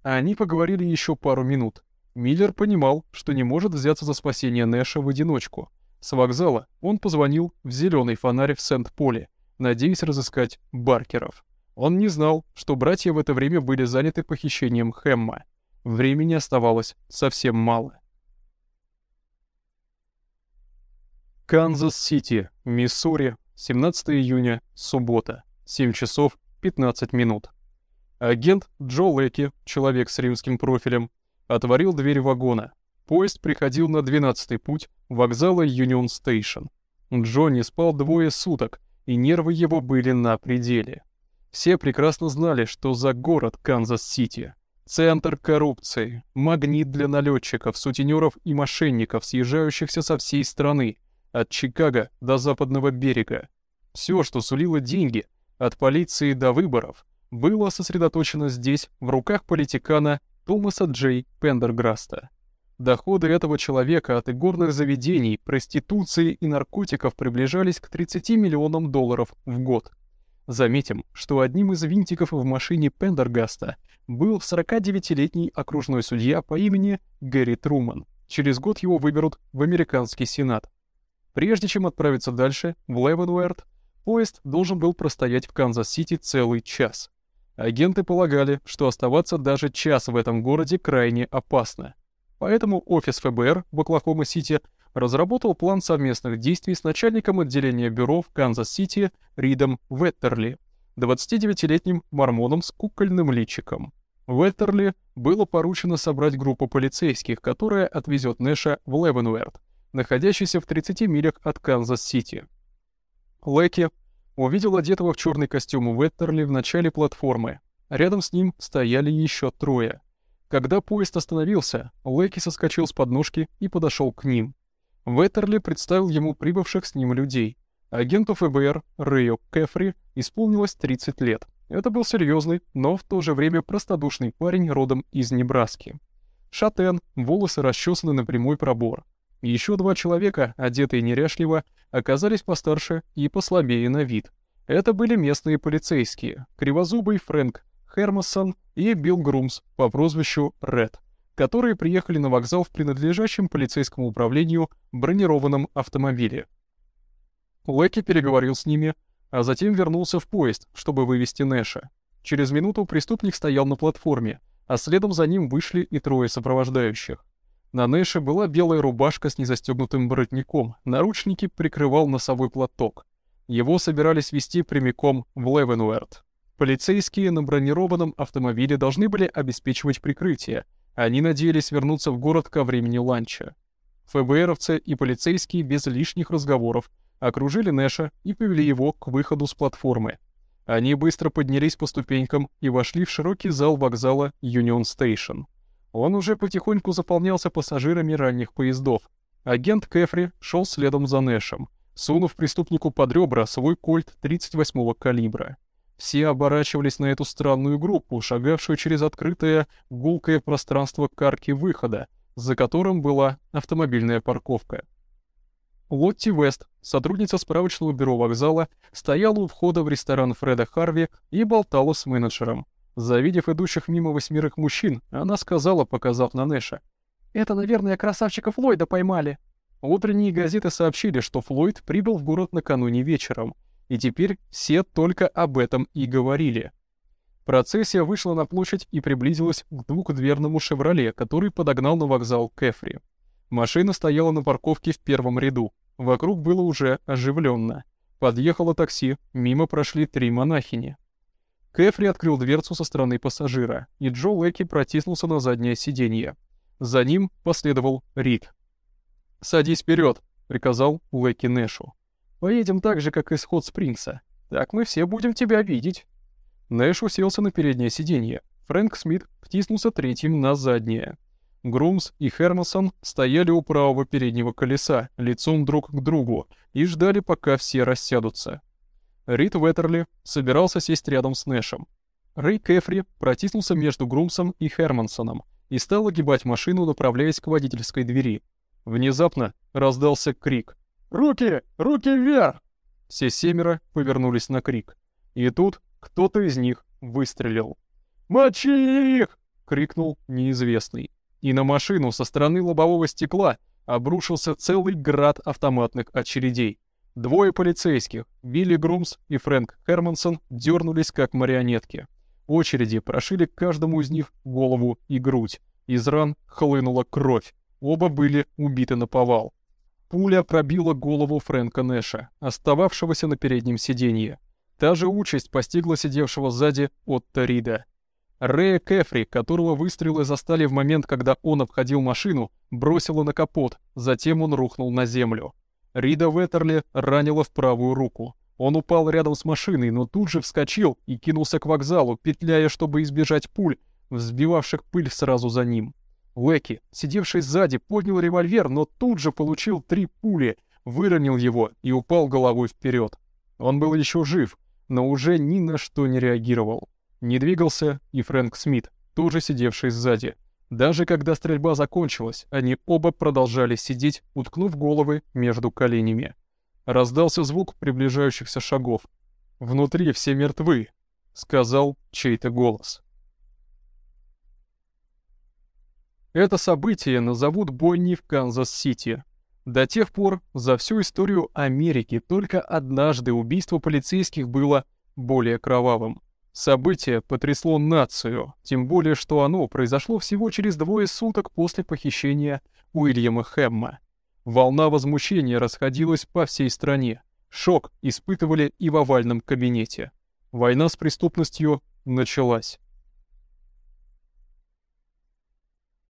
Они поговорили еще пару минут. Миллер понимал, что не может взяться за спасение Нэша в одиночку. С вокзала он позвонил в зеленый фонарь в Сент-Поле, надеясь разыскать Баркеров. Он не знал, что братья в это время были заняты похищением Хэмма. Времени оставалось совсем мало. Канзас-Сити, Миссури, 17 июня, суббота, 7 часов 15 минут. Агент Джо Лэки, человек с римским профилем, отворил дверь вагона, Поезд приходил на 12-й путь вокзала Юнион Стейшн. Джо не спал двое суток, и нервы его были на пределе. Все прекрасно знали, что за город Канзас-Сити. Центр коррупции, магнит для налетчиков, сутенеров и мошенников, съезжающихся со всей страны, от Чикаго до западного берега. Все, что сулило деньги, от полиции до выборов, было сосредоточено здесь, в руках политикана Томаса Джей Пендергаста. Доходы этого человека от игорных заведений, проституции и наркотиков приближались к 30 миллионам долларов в год. Заметим, что одним из винтиков в машине Пендергаста был 49-летний окружной судья по имени Гарри Труман. Через год его выберут в американский сенат. Прежде чем отправиться дальше, в Левенуэрт, поезд должен был простоять в Канзас-Сити целый час. Агенты полагали, что оставаться даже час в этом городе крайне опасно. Поэтому офис ФБР в Оклахома-Сити разработал план совместных действий с начальником отделения бюро в Канзас-Сити Ридом Веттерли, 29-летним мормоном с кукольным личиком. Веттерли было поручено собрать группу полицейских, которая отвезет Нэша в Левенуэрт, находящийся в 30 милях от Канзас-Сити. Лэки увидел одетого в черный костюм Веттерли в начале платформы. Рядом с ним стояли еще трое — когда поезд остановился, Лэки соскочил с подножки и подошел к ним. Веттерли представил ему прибывших с ним людей. Агенту ФБР Рэю Кэфри исполнилось 30 лет. Это был серьезный, но в то же время простодушный парень родом из Небраски. Шатен, волосы расчесаны на прямой пробор. Еще два человека, одетые неряшливо, оказались постарше и послабее на вид. Это были местные полицейские, кривозубый Фрэнк Хермосон и Билл Грумс по прозвищу Ред, которые приехали на вокзал в принадлежащем полицейскому управлению бронированном автомобиле. Лэки переговорил с ними, а затем вернулся в поезд, чтобы вывести Нэша. Через минуту преступник стоял на платформе, а следом за ним вышли и трое сопровождающих. На Нэше была белая рубашка с незастегнутым воротником, наручники прикрывал носовой платок. Его собирались вести прямиком в Левенуэрт. Полицейские на бронированном автомобиле должны были обеспечивать прикрытие. Они надеялись вернуться в город ко времени ланча. ФБРовцы и полицейские без лишних разговоров окружили Нэша и повели его к выходу с платформы. Они быстро поднялись по ступенькам и вошли в широкий зал вокзала Юнион Стейшн. Он уже потихоньку заполнялся пассажирами ранних поездов. Агент Кэфри шел следом за Нэшем, сунув преступнику под ребра свой кольт 38-го калибра. Все оборачивались на эту странную группу, шагавшую через открытое, гулкое пространство карки выхода, за которым была автомобильная парковка. Лотти Вест, сотрудница справочного бюро вокзала, стояла у входа в ресторан Фреда Харви и болтала с менеджером. Завидев идущих мимо восьмерых мужчин, она сказала, показав на Нэша. «Это, наверное, красавчика Флойда поймали». Утренние газеты сообщили, что Флойд прибыл в город накануне вечером, и теперь все только об этом и говорили. Процессия вышла на площадь и приблизилась к двухдверному «Шевроле», который подогнал на вокзал Кэфри. Машина стояла на парковке в первом ряду. Вокруг было уже оживленно. Подъехало такси, мимо прошли три монахини. Кэфри открыл дверцу со стороны пассажира, и Джо Лэки протиснулся на заднее сиденье. За ним последовал Рик. «Садись вперед, приказал Лэки Нэшу. «Поедем так же, как исход Спрингса. Так мы все будем тебя видеть». Нэш уселся на переднее сиденье. Фрэнк Смит втиснулся третьим на заднее. Грумс и Хермосон стояли у правого переднего колеса, лицом друг к другу, и ждали, пока все рассядутся. Рид Веттерли собирался сесть рядом с Нэшем. Рэй Кэфри протиснулся между Грумсом и Хермансоном и стал огибать машину, направляясь к водительской двери. Внезапно раздался крик. «Руки! Руки вверх!» Все семеро повернулись на крик. И тут кто-то из них выстрелил. «Мочи их!» — крикнул неизвестный и на машину со стороны лобового стекла обрушился целый град автоматных очередей. Двое полицейских, Билли Грумс и Фрэнк Хермансон, дернулись как марионетки. Очереди прошили каждому из них голову и грудь. Из ран хлынула кровь. Оба были убиты на повал. Пуля пробила голову Фрэнка Нэша, остававшегося на переднем сиденье. Та же участь постигла сидевшего сзади Отто Рида. Рэя Кэфри, которого выстрелы застали в момент, когда он обходил машину, бросило на капот, затем он рухнул на землю. Рида Веттерли ранила в правую руку. Он упал рядом с машиной, но тут же вскочил и кинулся к вокзалу, петляя, чтобы избежать пуль, взбивавших пыль сразу за ним. Лэки, сидевший сзади, поднял револьвер, но тут же получил три пули, выронил его и упал головой вперед. Он был еще жив, но уже ни на что не реагировал. Не двигался и Фрэнк Смит, тоже сидевший сзади. Даже когда стрельба закончилась, они оба продолжали сидеть, уткнув головы между коленями. Раздался звук приближающихся шагов. «Внутри все мертвы», — сказал чей-то голос. Это событие назовут бойней в Канзас-Сити. До тех пор за всю историю Америки только однажды убийство полицейских было более кровавым. Событие потрясло нацию, тем более что оно произошло всего через двое суток после похищения Уильяма Хэмма. Волна возмущения расходилась по всей стране. Шок испытывали и в овальном кабинете. Война с преступностью началась.